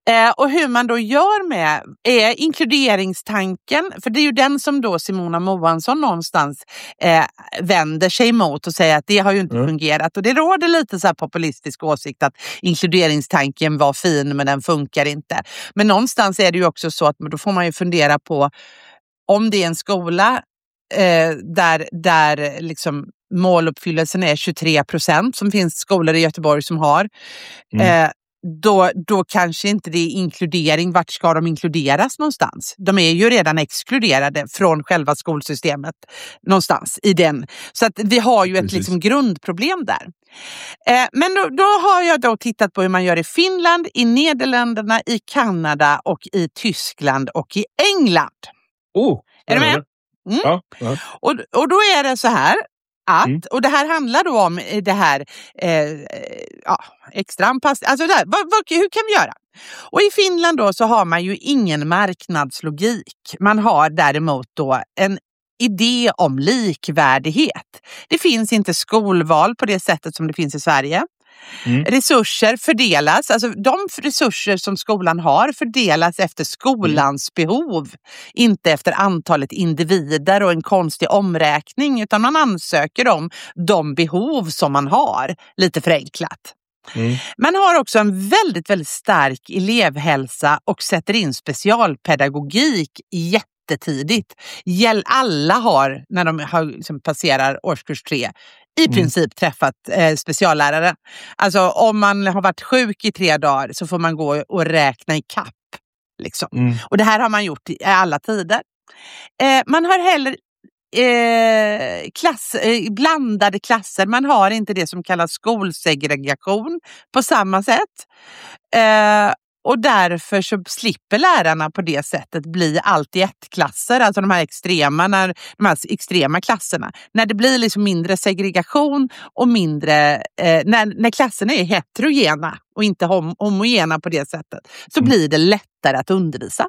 Eh, och hur man då gör med är inkluderingstanken, för det är ju den som då Simona Moansson någonstans eh, vänder sig emot och säger att det har ju inte mm. fungerat. Och det råder lite så här populistisk åsikt att inkluderingstanken var fin men den funkar inte. Men någonstans är det ju också så att då får man ju fundera på om det är en skola eh, där, där liksom måluppfyllelsen är 23 procent, som finns skolor i Göteborg som har. Mm. Eh, då, då kanske inte det är inkludering. Vart ska de inkluderas någonstans? De är ju redan exkluderade från själva skolsystemet någonstans i den. Så att vi har ju ett liksom, grundproblem där. Eh, men då, då, har jag då tittat på hur man gör i Finland, i Nederländerna, i Kanada och i Tyskland och i England. Oh, är du med? Mm. Ja, ja. Och, och då är det så här att, mm. och det här handlar då om eh, det här eh, ja, extra anpassning, alltså där, vad, vad, hur kan vi göra? Och i Finland då så har man ju ingen marknadslogik. Man har däremot då en idé om likvärdighet. Det finns inte skolval på det sättet som det finns i Sverige. Mm. Resurser fördelas, alltså de resurser som skolan har fördelas efter skolans mm. behov. Inte efter antalet individer och en konstig omräkning utan man ansöker om de behov som man har, lite förenklat. Mm. Man har också en väldigt, väldigt stark elevhälsa och sätter in specialpedagogik jättetidigt. Alla har, när de har, liksom, passerar årskurs tre, i mm. princip träffat eh, speciallärare. Alltså om man har varit sjuk i tre dagar så får man gå och räkna i kapp. Liksom. Mm. Och det här har man gjort i alla tider. Eh, man har heller eh, klass, eh, blandade klasser. Man har inte det som kallas skolsegregation på samma sätt. Och därför så slipper lärarna på det sättet bli allt i ett-klasser, alltså de här, extrema, när, de här extrema klasserna. När det blir liksom mindre segregation och mindre, eh, när, när klasserna är heterogena och inte hom homogena på det sättet, så mm. blir det lättare att undervisa.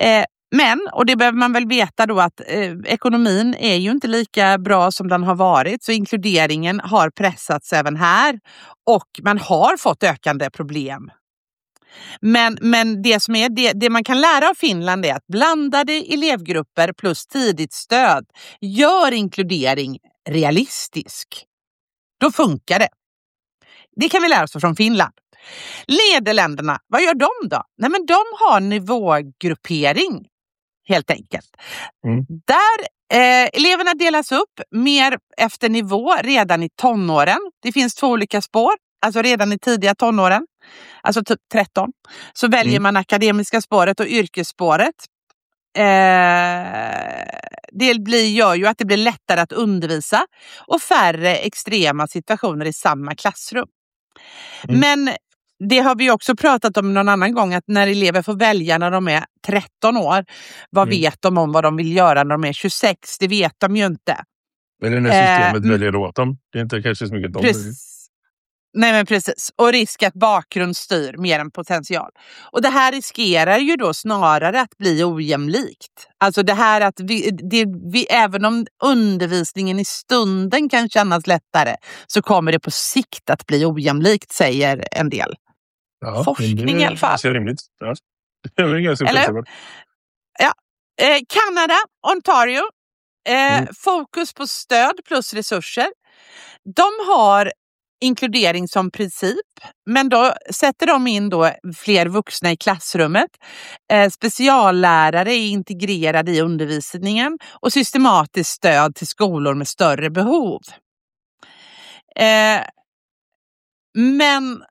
Eh, men, och det behöver man väl veta då att eh, ekonomin är ju inte lika bra som den har varit så inkluderingen har pressats även här och man har fått ökande problem men, men det, som är det, det man kan lära av Finland är att blandade elevgrupper plus tidigt stöd gör inkludering realistisk. Då funkar det. Det kan vi lära oss från Finland. Nederländerna, vad gör de då? Nej, men de har nivågruppering helt enkelt. Mm. Där eh, eleverna delas upp mer efter nivå redan i tonåren. Det finns två olika spår, alltså redan i tidiga tonåren alltså typ 13, så väljer mm. man akademiska spåret och yrkesspåret. Eh, det blir, gör ju att det blir lättare att undervisa och färre extrema situationer i samma klassrum. Mm. Men det har vi också pratat om någon annan gång, att när elever får välja när de är 13 år, vad mm. vet de om vad de vill göra när de är 26? Det vet de ju inte. Men när systemet eh, väljer åt dem. Det är inte kanske så mycket de precis. Nej men precis. Och risk att bakgrund styr mer än potential. Och det här riskerar ju då snarare att bli ojämlikt. Alltså det här att vi, det, vi, även om undervisningen i stunden kan kännas lättare så kommer det på sikt att bli ojämlikt säger en del. Ja, Forskning i alla fall. Det är rimligt. Ja. Det är ganska Eller? Ja. Eh, Kanada, Ontario. Eh, mm. Fokus på stöd plus resurser. De har inkludering som princip, men då sätter de in då fler vuxna i klassrummet. Eh, speciallärare är integrerade i undervisningen och systematiskt stöd till skolor med större behov. Eh, men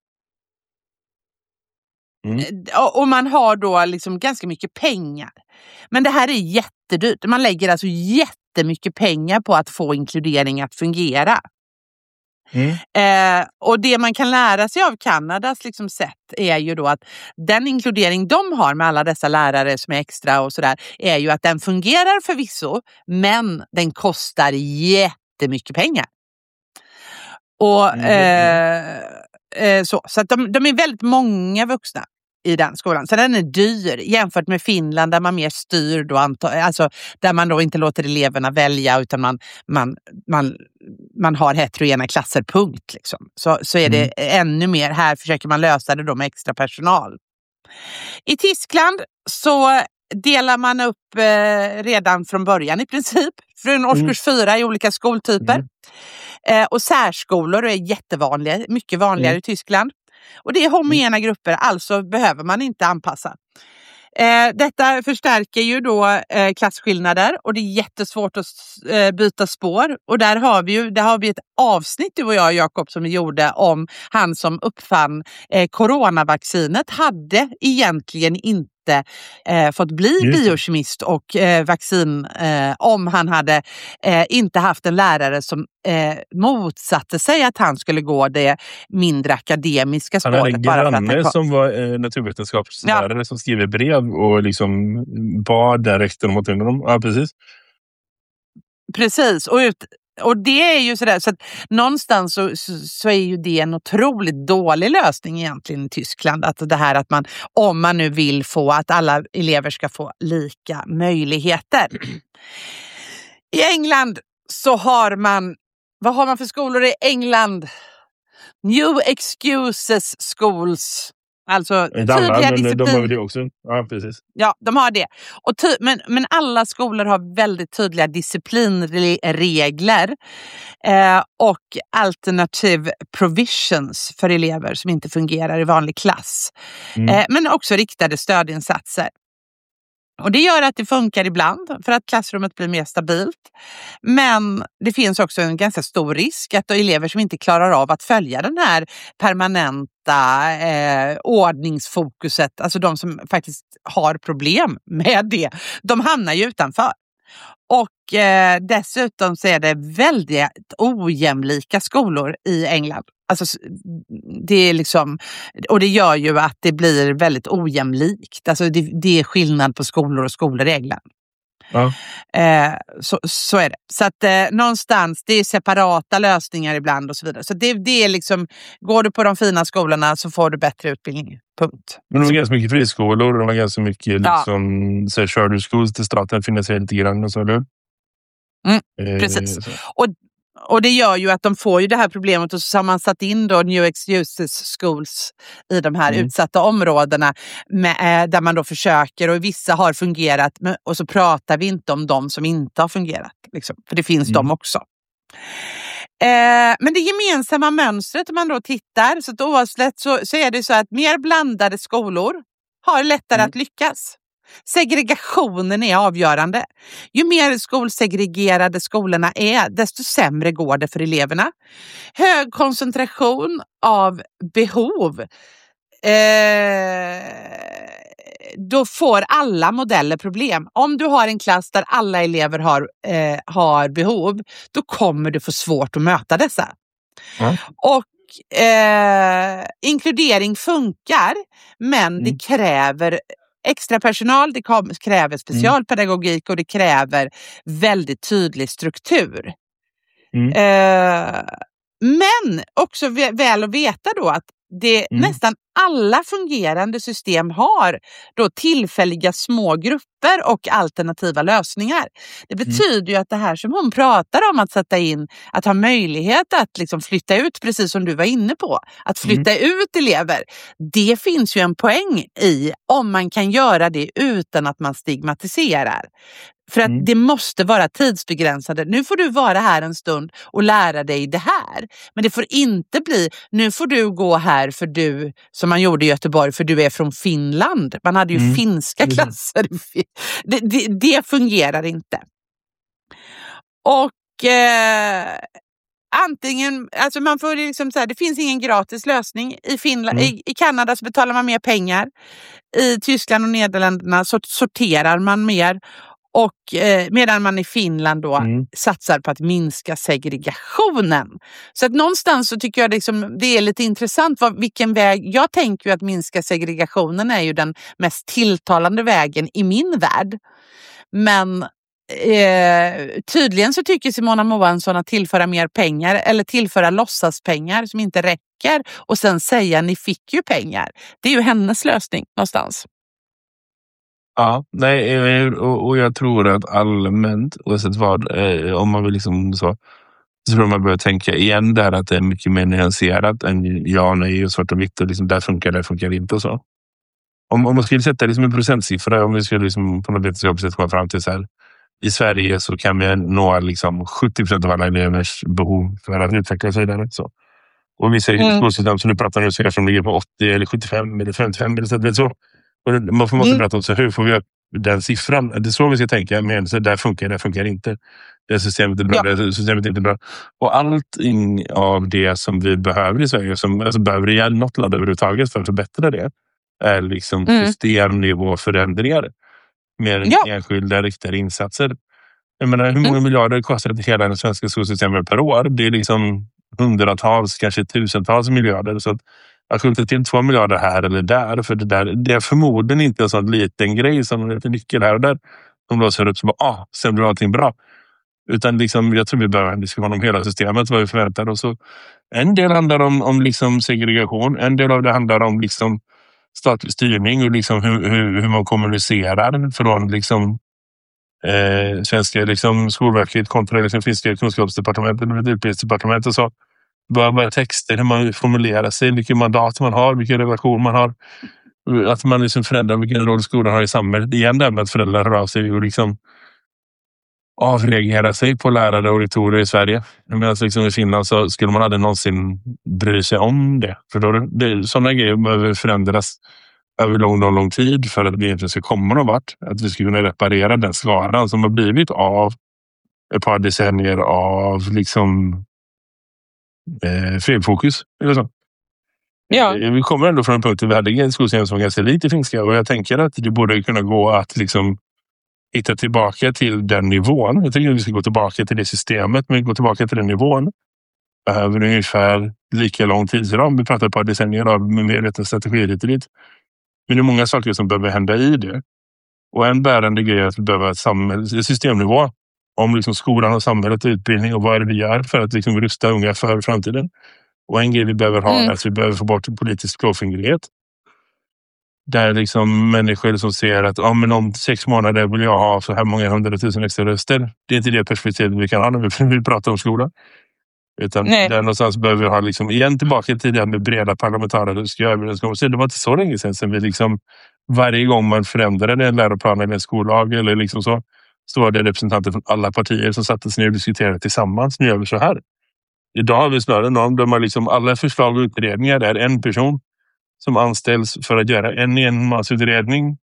Mm. Eh, och man har då liksom ganska mycket pengar. Men det här är jättedyrt. Man lägger alltså jättemycket pengar på att få inkludering att fungera. Mm. Eh, och det man kan lära sig av Kanadas liksom sätt är ju då att den inkludering de har med alla dessa lärare som är extra och sådär är ju att den fungerar förvisso men den kostar jättemycket pengar. Och, Mm. eh, eh, så så att de, de är väldigt många vuxna i den skolan. Så den är dyr jämfört med Finland där man mer styr, då, alltså, där man då inte låter eleverna välja utan man, man, man, man har heterogena klasser, punkt. Liksom. Så, så är det ännu mer. Här försöker man lösa det då med extra personal. I Tyskland så delar man upp eh, redan från början i princip, från årskurs fyra i olika skoltyper. Mm. Eh, och särskolor är jättevanliga, mycket vanligare Mm. i Tyskland. Och det är homogena grupper, alltså behöver man inte anpassa. Eh, detta förstärker ju då eh, klasskillnader och det är jättesvårt att eh, byta spår. Och där har vi ju där har vi ett avsnitt du och jag Jakob som vi gjorde om han som uppfann eh, coronavaccinet hade egentligen inte eh, fått bli Just biokemist och eh, vaccin eh, om han hade eh, inte haft en lärare som eh, motsatte sig att han skulle gå det mindre akademiska Han hade spåret. en han granne kom- som var eh, naturvetenskapslärare som skrev brev och liksom bad den rektorn om att. Ja, precis. Precis, och, ut, och det är ju sådär, så att någonstans så, så, så är ju det en otroligt dålig lösning egentligen i Tyskland. Att det här att man, om man nu vill få att alla elever ska få lika möjligheter. I England så har man, vad har man för skolor i England? New excuses schools. Alltså Inte alla, tydliga men de har det också. Ja, precis. Ja, de har det. Och ty- men, men alla skolor har väldigt tydliga disciplinregler eh, och alternative provisions för elever som inte fungerar i vanlig klass. Mm. Eh, men också riktade stödinsatser. Och Det gör att det funkar ibland för att klassrummet blir mer stabilt. Men det finns också en ganska stor risk att elever som inte klarar av att följa den här permanenta eh, ordningsfokuset, alltså de som faktiskt har problem med det, de hamnar ju utanför. Och eh, dessutom så är det väldigt ojämlika skolor i England. Alltså, det är liksom, och det gör ju att det blir väldigt ojämlikt. Alltså det, det är skillnad på skolor och skolor i England. Ja. Eh, så, så är det. Så att eh, någonstans, det är separata lösningar ibland och så vidare. Så det, det är liksom, går du på de fina skolorna så får du bättre utbildning. Punkt. Men de var ganska mycket friskolor. De var ganska mycket Ja. liksom, så här, charter schools till staten finansierar lite grann. Och så, eller? Mm, Eh, precis. så. Och det gör ju att de får ju det här problemet och så har man satt in då New Excuses Schools i de här Mm. utsatta områdena med, eh, där man då försöker och vissa har fungerat och så pratar vi inte om de som inte har fungerat. Liksom, för det finns Mm. de också. Eh, men det gemensamma mönstret om man då tittar, så oavsett så, så är det så att mer blandade skolor har lättare Mm. att lyckas. Segregationen är avgörande. Ju mer skolsegregerade skolorna är, desto sämre går det för eleverna. Hög koncentration av behov. Eh, då får alla modeller problem. Om du har en klass där alla elever har, eh, har behov, då kommer du få svårt att möta dessa. Ja. Och eh, inkludering funkar, men Mm. det kräver extra personal, det kräver specialpedagogik och det kräver väldigt tydlig struktur. Mm. Eh, men också vä- väl att veta då att det, Mm. nästan alla fungerande system har då tillfälliga små grupper och alternativa lösningar. Det Mm. betyder ju att det här som hon pratar om att sätta in, att ha möjlighet att liksom flytta ut, precis som du var inne på, att flytta ut elever. Det finns ju en poäng i om man kan göra det utan att man stigmatiserar. För att Mm. det måste vara tidsbegränsade. Nu får du vara här en stund och lära dig det här. Men det får inte bli, nu får du gå här för du, som man gjorde i Göteborg, för du är från Finland. Man hade ju Mm. finska klasser. Det, det, det fungerar inte. Och eh, antingen, alltså man får liksom så här, det finns ingen gratis lösning. I, Finland, Mm. i, I Kanada så betalar man mer pengar. I Tyskland och Nederländerna så sorterar man mer. Och eh, medan man i Finland då Mm. satsar på att minska segregationen. Så att någonstans så tycker jag liksom, det är lite intressant vad, vilken väg... Jag tänker ju att minska segregationen är ju den mest tilltalande vägen i min värld. Men eh, tydligen så tycker Simona Moansson att tillföra mer pengar eller tillföra låtsaspengar som inte räcker och sen säga ni fick ju pengar. Det är ju hennes lösning någonstans. Ja, nej, eh, och, och jag tror att allmänt, oavsett vad, eh, om man vill liksom så, så tror man behöver tänka igen där att det är mycket mer nyanserat än ja, nej och svart och vitt och liksom där funkar det, funkar det inte och så. Om, om man skulle sätta liksom en procentsiffra, om vi skulle liksom på något vetenskapligt sätt komma fram till så här, i Sverige så kan vi nå liksom 70 procent av alla elevers behov för att utvecklas vidare. Så. Och vissa Mm. skolsystem som du pratar om nu som ligger på 80 eller 75 eller 55 eller så. Man måste Mm. prata om så hur får vi upp den siffran. Det är så vi ska tänka. Men så där funkar det, funkar inte. Det systemet är bra, Ja. det systemet är inte bra. Och allting av det som vi behöver i Sverige, som alltså behöver i något land överhuvudtaget för att förbättra det, är liksom Mm. systemnivåförändringar. Mer än Ja. enskilda riktade insatser. Jag menar, hur många Mm. miljarder kostar det hela det svenska skolsystemet per år? Det är liksom hundratals, kanske tusentals miljarder. Så att att skjuta till två miljarder här eller där, för det, där, det är förmodligen inte en sån liten grej som en liten nyckel här och där. Som låser upp så bara, ah, sen blir allting bra. Utan liksom, jag tror vi behöver en diskussion om hela systemet, vad vi förväntar oss. En del handlar om, om liksom segregation, en del av det handlar om liksom statlig styrning och liksom hur, hur, hur man kommunicerar från liksom, eh, svenska liksom, Skolverket kontra liksom, finska kunskapsdepartementet och utbildningsdepartementet. Och så. Bara, bara texter, hur man formulerar sig, vilket mandat man har, vilken relation man har. Att man liksom förändrar vilken roll skolan har i samhället. Igen det här med att föräldrar hör av sig och liksom avreagera sig på lärare och rektorer i Sverige. Medan alltså, liksom i Finland så skulle man aldrig någonsin bry sig om det. För då, det, sådana grejer behöver förändras över lång, lång, lång tid för att vi egentligen ska komma någon vart. Att vi ska kunna reparera den skadan som har blivit av ett par decennier av liksom eh, felfokus. Eller så. Ja. Eh, Vi kommer ändå från en punkt där vi hade skolsystem som var ganska likt i finska och jag tänker att det borde kunna gå att liksom hitta tillbaka till den nivån. Jag tycker att vi ska gå tillbaka till det systemet, men gå tillbaka till den nivån behöver ungefär lika lång tidsram. Vi pratar ett par decennier av medveten strategi hit och dit. Men det är många saker som behöver hända i det. Och en bärande grej är att vi behöver ett systemnivå om liksom skolan och samhället och utbildning och vad är det vi gör för att liksom rusta unga för framtiden. Och en grej vi behöver ha Mm. är att vi behöver få bort politisk klåfingrighet. Där liksom människor som ser att ja, men om sex månader vill jag ha så här många hundratusen extra röster. Det är inte det perspektivet vi kan ha när vi vill prata om skolan. Utan Nej. där någonstans behöver vi ha liksom, igen tillbaka till det här med breda parlamentariska överenskommelser. Det var inte så länge sedan, sedan vi liksom, varje gång man förändrade en läroplan eller en skollag eller liksom så, så var det representanter från alla partier som satte sig ner och diskuterade tillsammans. Nu gör vi så här. Idag har vi snarare en norm där man liksom, alla förslag och utredningar är en person som anställs för att göra en enmansutredning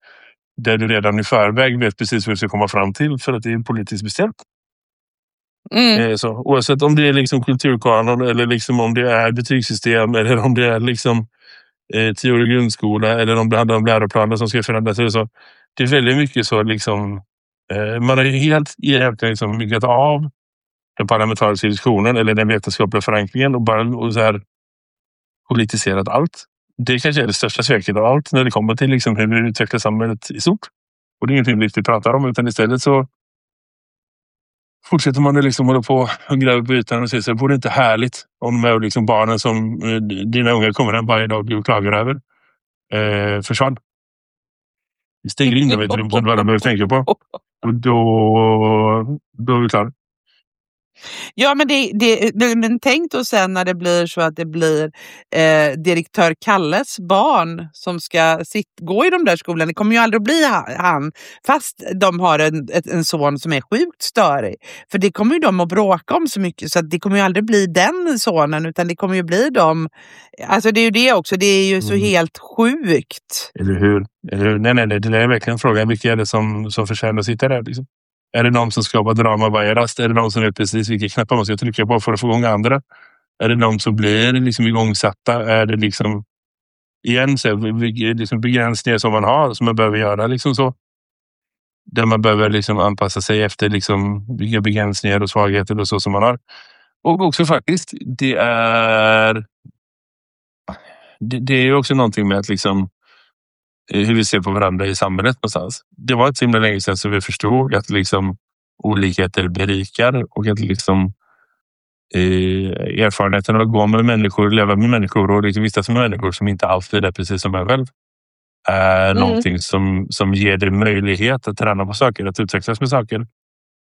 där du redan i förväg vet precis vad du ska komma fram till för att det är politiskt bestämt. Mm. Eh, Så, oavsett om det är liksom kulturkanon eller liksom om det är betygssystem eller om det är liksom eh, tioårig grundskola eller om det handlar om läroplaner som ska förändras. eller Så. Det är väldigt mycket så liksom, man har ju helt egentligen liksom myggat av den parlamentariska diskussionen eller den vetenskapliga förankringen och bara och så här, politiserat allt. Det kanske är det största sveket av allt när det kommer till liksom hur vi utvecklar samhället i stort. Och det är ingenting vi pratar om utan istället så fortsätter man att liksom hålla på och gräva på ytan och säger så vore det inte härligt om de här liksom barnen som eh, dina unga kommer hem varje dag och klagar över eh, försvann. Vi stänger in dem i ett rum som alla behöver tänka på. Och då, då är vi klara. Ja, men, det, det, det, men tänk då sen när det blir så att det blir eh, direktör Kalles barn som ska sitt, gå i de där skolorna. Det kommer ju aldrig att bli ha- han, fast de har en, ett, en son som är sjukt störig. För det kommer ju de att bråka om så mycket så att det kommer ju aldrig bli den sonen utan det kommer ju bli de. Alltså det är ju det också, det är ju så Mm. helt sjukt. Eller hur? Eller hur? Nej, nej, nej, det är verkligen frågan. Vilka är det som, som förtjänar att sitta där? Liksom? Är det någon som skapar drama varje rast? Är det någon som vet precis vilka knappar man ska trycka på för att få igång andra? Är det de som blir liksom igångsatta? Är det liksom igen så här, liksom begränsningar som man har som man behöver göra? Liksom så. där man behöver liksom anpassa sig efter liksom vilka begränsningar och svagheter och så som man har. Och också faktiskt, det är det, det är också någonting med att liksom eh, hur vi ser på varandra i samhället någonstans. Det var inte så himla länge sedan som vi förstod att liksom olikheter berikar och att liksom eh, erfarenheten av att gå med människor, leva med människor och liksom vistas med människor som inte alltid är precis som jag själv är Mm. någonting som, som ger dig möjlighet att träna på saker, att utvecklas med saker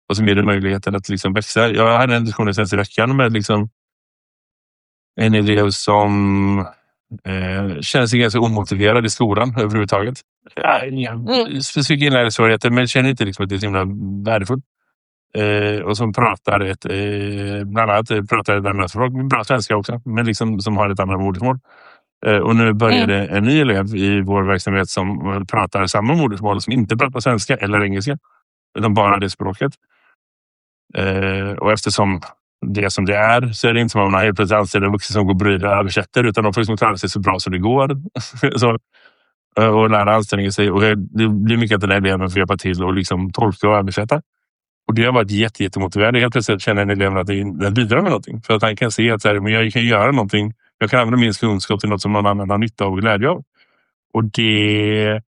och som ger dig möjligheten att liksom växa. Jag hade en diskussion senast i veckan med liksom en elev som eh, känner sig ganska omotiverad i skolan överhuvudtaget. Ja, inga Mm. specifika inlärningssvårigheter men känner inte liksom att det är så himla värdefullt. Eh, och som pratar ett, eh, bland annat eh, pratar ett annat språk, bra svenska också, men liksom som har ett annat modersmål. Eh, och nu började en ny elev i vår verksamhet som pratar samma modersmål som inte pratar svenska eller engelska, utan bara det språket. Eh, och eftersom det som det är så är det inte som om man helt plötsligt anställer en vuxen som går bredvid och översätter utan de får liksom klara sig så bra som det går. så, eh, och lära anstränga sig. Och det blir mycket att den här eleven får hjälpa till och liksom tolka och översätta. Och det har varit jätte, jättemotiverande. Helt plötsligt känner en eleven att den bidrar med någonting. För att han kan se att så här, men jag kan göra någonting. Jag kan använda min kunskap till något som någon annan har nytta av och glädje av. Och det...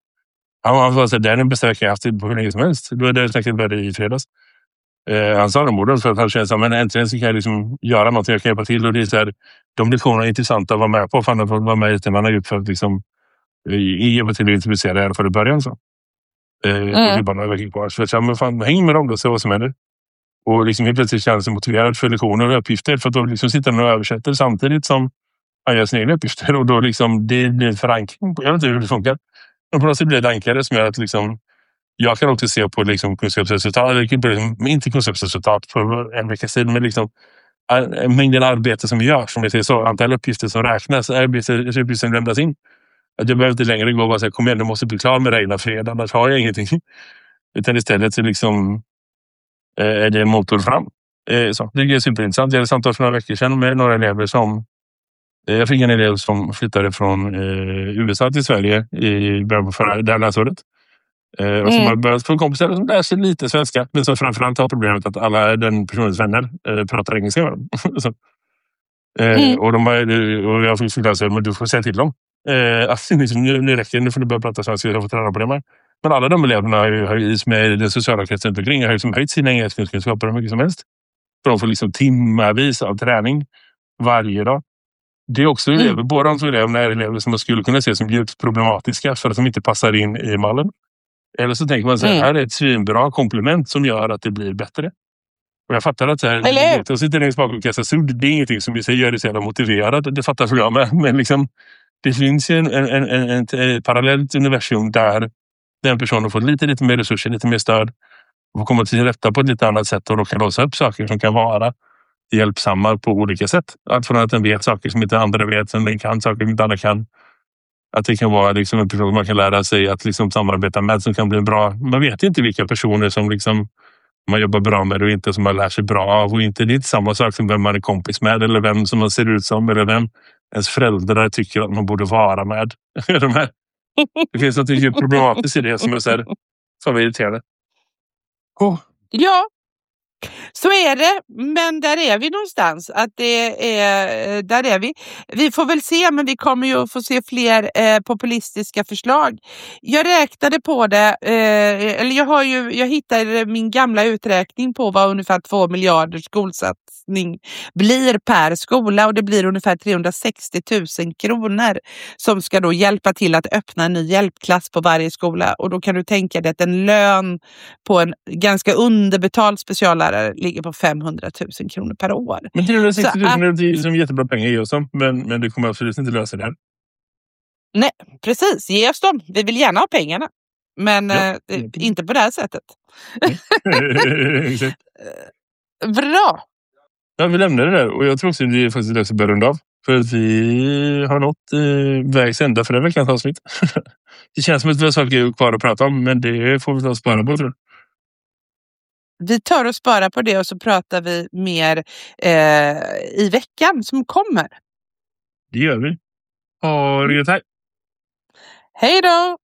Ja, man får säga, det är den bästa veckan jag haft på hur länge som helst. Det var det jag började i fredags. Eh, han sa de orden för att han kände att äntligen så kan jag liksom göra någonting. Jag kan hjälpa till. Och det är så här, de lektionerna är intressanta att vara med på. Har fått vara med i annan grupp för att liksom, eh, hjälpa till att introducera det från början. Så. Eh, och det är bara några veckor kvar. Så jag sa, men fan, häng med dem då och se vad som händer. Och liksom helt plötsligt känner sig motiverad för lektioner och uppgifter. För att då liksom sitter han och översätter samtidigt som han gör sina egna uppgifter. Och då liksom, det blir en förankring. Jag vet inte hur det funkar. Men på något sätt blir det ett ankare som gör att liksom, jag kan också se på liksom kunskapsresultat, eller inte kunskapsresultat på en veckas tid, men liksom, mängden arbete som görs, om vi säger så, antal uppgifter som räknas, arbete uppgifter som lämnas in. Att jag behöver inte längre gå och bara säga kom igen, du måste bli klar med det innan fredag, annars har jag ingenting. Utan istället så liksom, eh, är det en motor fram. Eh, Så, det är superintressant. Jag hade samtal för några veckor sedan med några elever som eh, jag fick en elev som flyttade från eh, USA till Sverige i början på förra, det här läsåret. Eh, och som Mm. har börjat få kompisar som lär sig lite svenska. Men som framförallt har problemet att alla den personens vänner eh, pratar engelska med dem. så, eh, Mm. och, de har, och jag fick lära sig men du får säga till dem. Eh, att liksom, nu, nu räcker det, nu får du börja prata svenska. Jag får träna på det med. Men alla de eleverna har ju, har ju, som är i den sociala kretsen runt omkring har liksom höjt sina engelskkunskaper hur mycket som helst. För de får liksom timmavis av träning varje dag. Det är också elever, Mm. båda de två eleverna är elever som man skulle kunna se som djupt problematiska för att de inte passar in i mallen. Eller så tänker man så här, Mm. här är ett svinbra komplement som gör att det blir bättre. Och jag fattar att så här, Eller att sitta längst bak och kasta sudd, det är ingenting som i sig gör dig så jävla motiverad. Det fattar jag med. Men liksom, det finns ju en, en, en, en, ett, parallellt universum där den personen får lite, lite mer resurser, lite mer stöd och får komma till rätta på ett lite annat sätt och då kan låsa upp saker som kan vara hjälpsamma på olika sätt. Allt från att den vet saker som inte andra vet, sen den kan saker som inte andra kan. Att det kan vara liksom en person man kan lära sig att liksom samarbeta med som kan bli bra. Man vet inte vilka personer som liksom man jobbar bra med och inte som man lär sig bra av. Och inte, det är inte samma sak som vem man är kompis med eller vem som man ser ut som eller vem ens föräldrar tycker att man borde vara med. De här. Det finns något djupt problematiskt i det som är så här, fan vad irriterande. Oh. Ja, så är det. Men där är vi någonstans. Att det är, eh, där är vi. Vi får väl se, men vi kommer ju att få se fler eh, populistiska förslag. Jag räknade på det, eh, eller jag, har ju, jag hittade min gamla uträkning på vad ungefär 2 miljarder skolsatsning blir per skola och det blir ungefär 360 000 kronor som ska då hjälpa till att öppna en ny hjälpklass på varje skola. Och då kan du tänka dig att en lön på en ganska underbetald speciallärare ligger på 500 000 kronor per år. Men 360 000 Så är det som jättebra pengar ge oss men, men det kommer absolut inte lösa det här. Nej, precis. Ge oss dem. Vi vill gärna ha pengarna. Men Ja. eh, inte på det här sättet. Bra! ja, vi lämnar det där och jag tror också att det är faktiskt dags att börja runda av. För att vi har nått eh, vägs ända för den veckans avsnitt. det känns som att vi har saker kvar att prata om, men det får vi ta och spara på tror jag. Vi tar och sparar på det och så pratar vi mer eh, i veckan som kommer. Det gör vi. Ha det gött, hej! Hej då!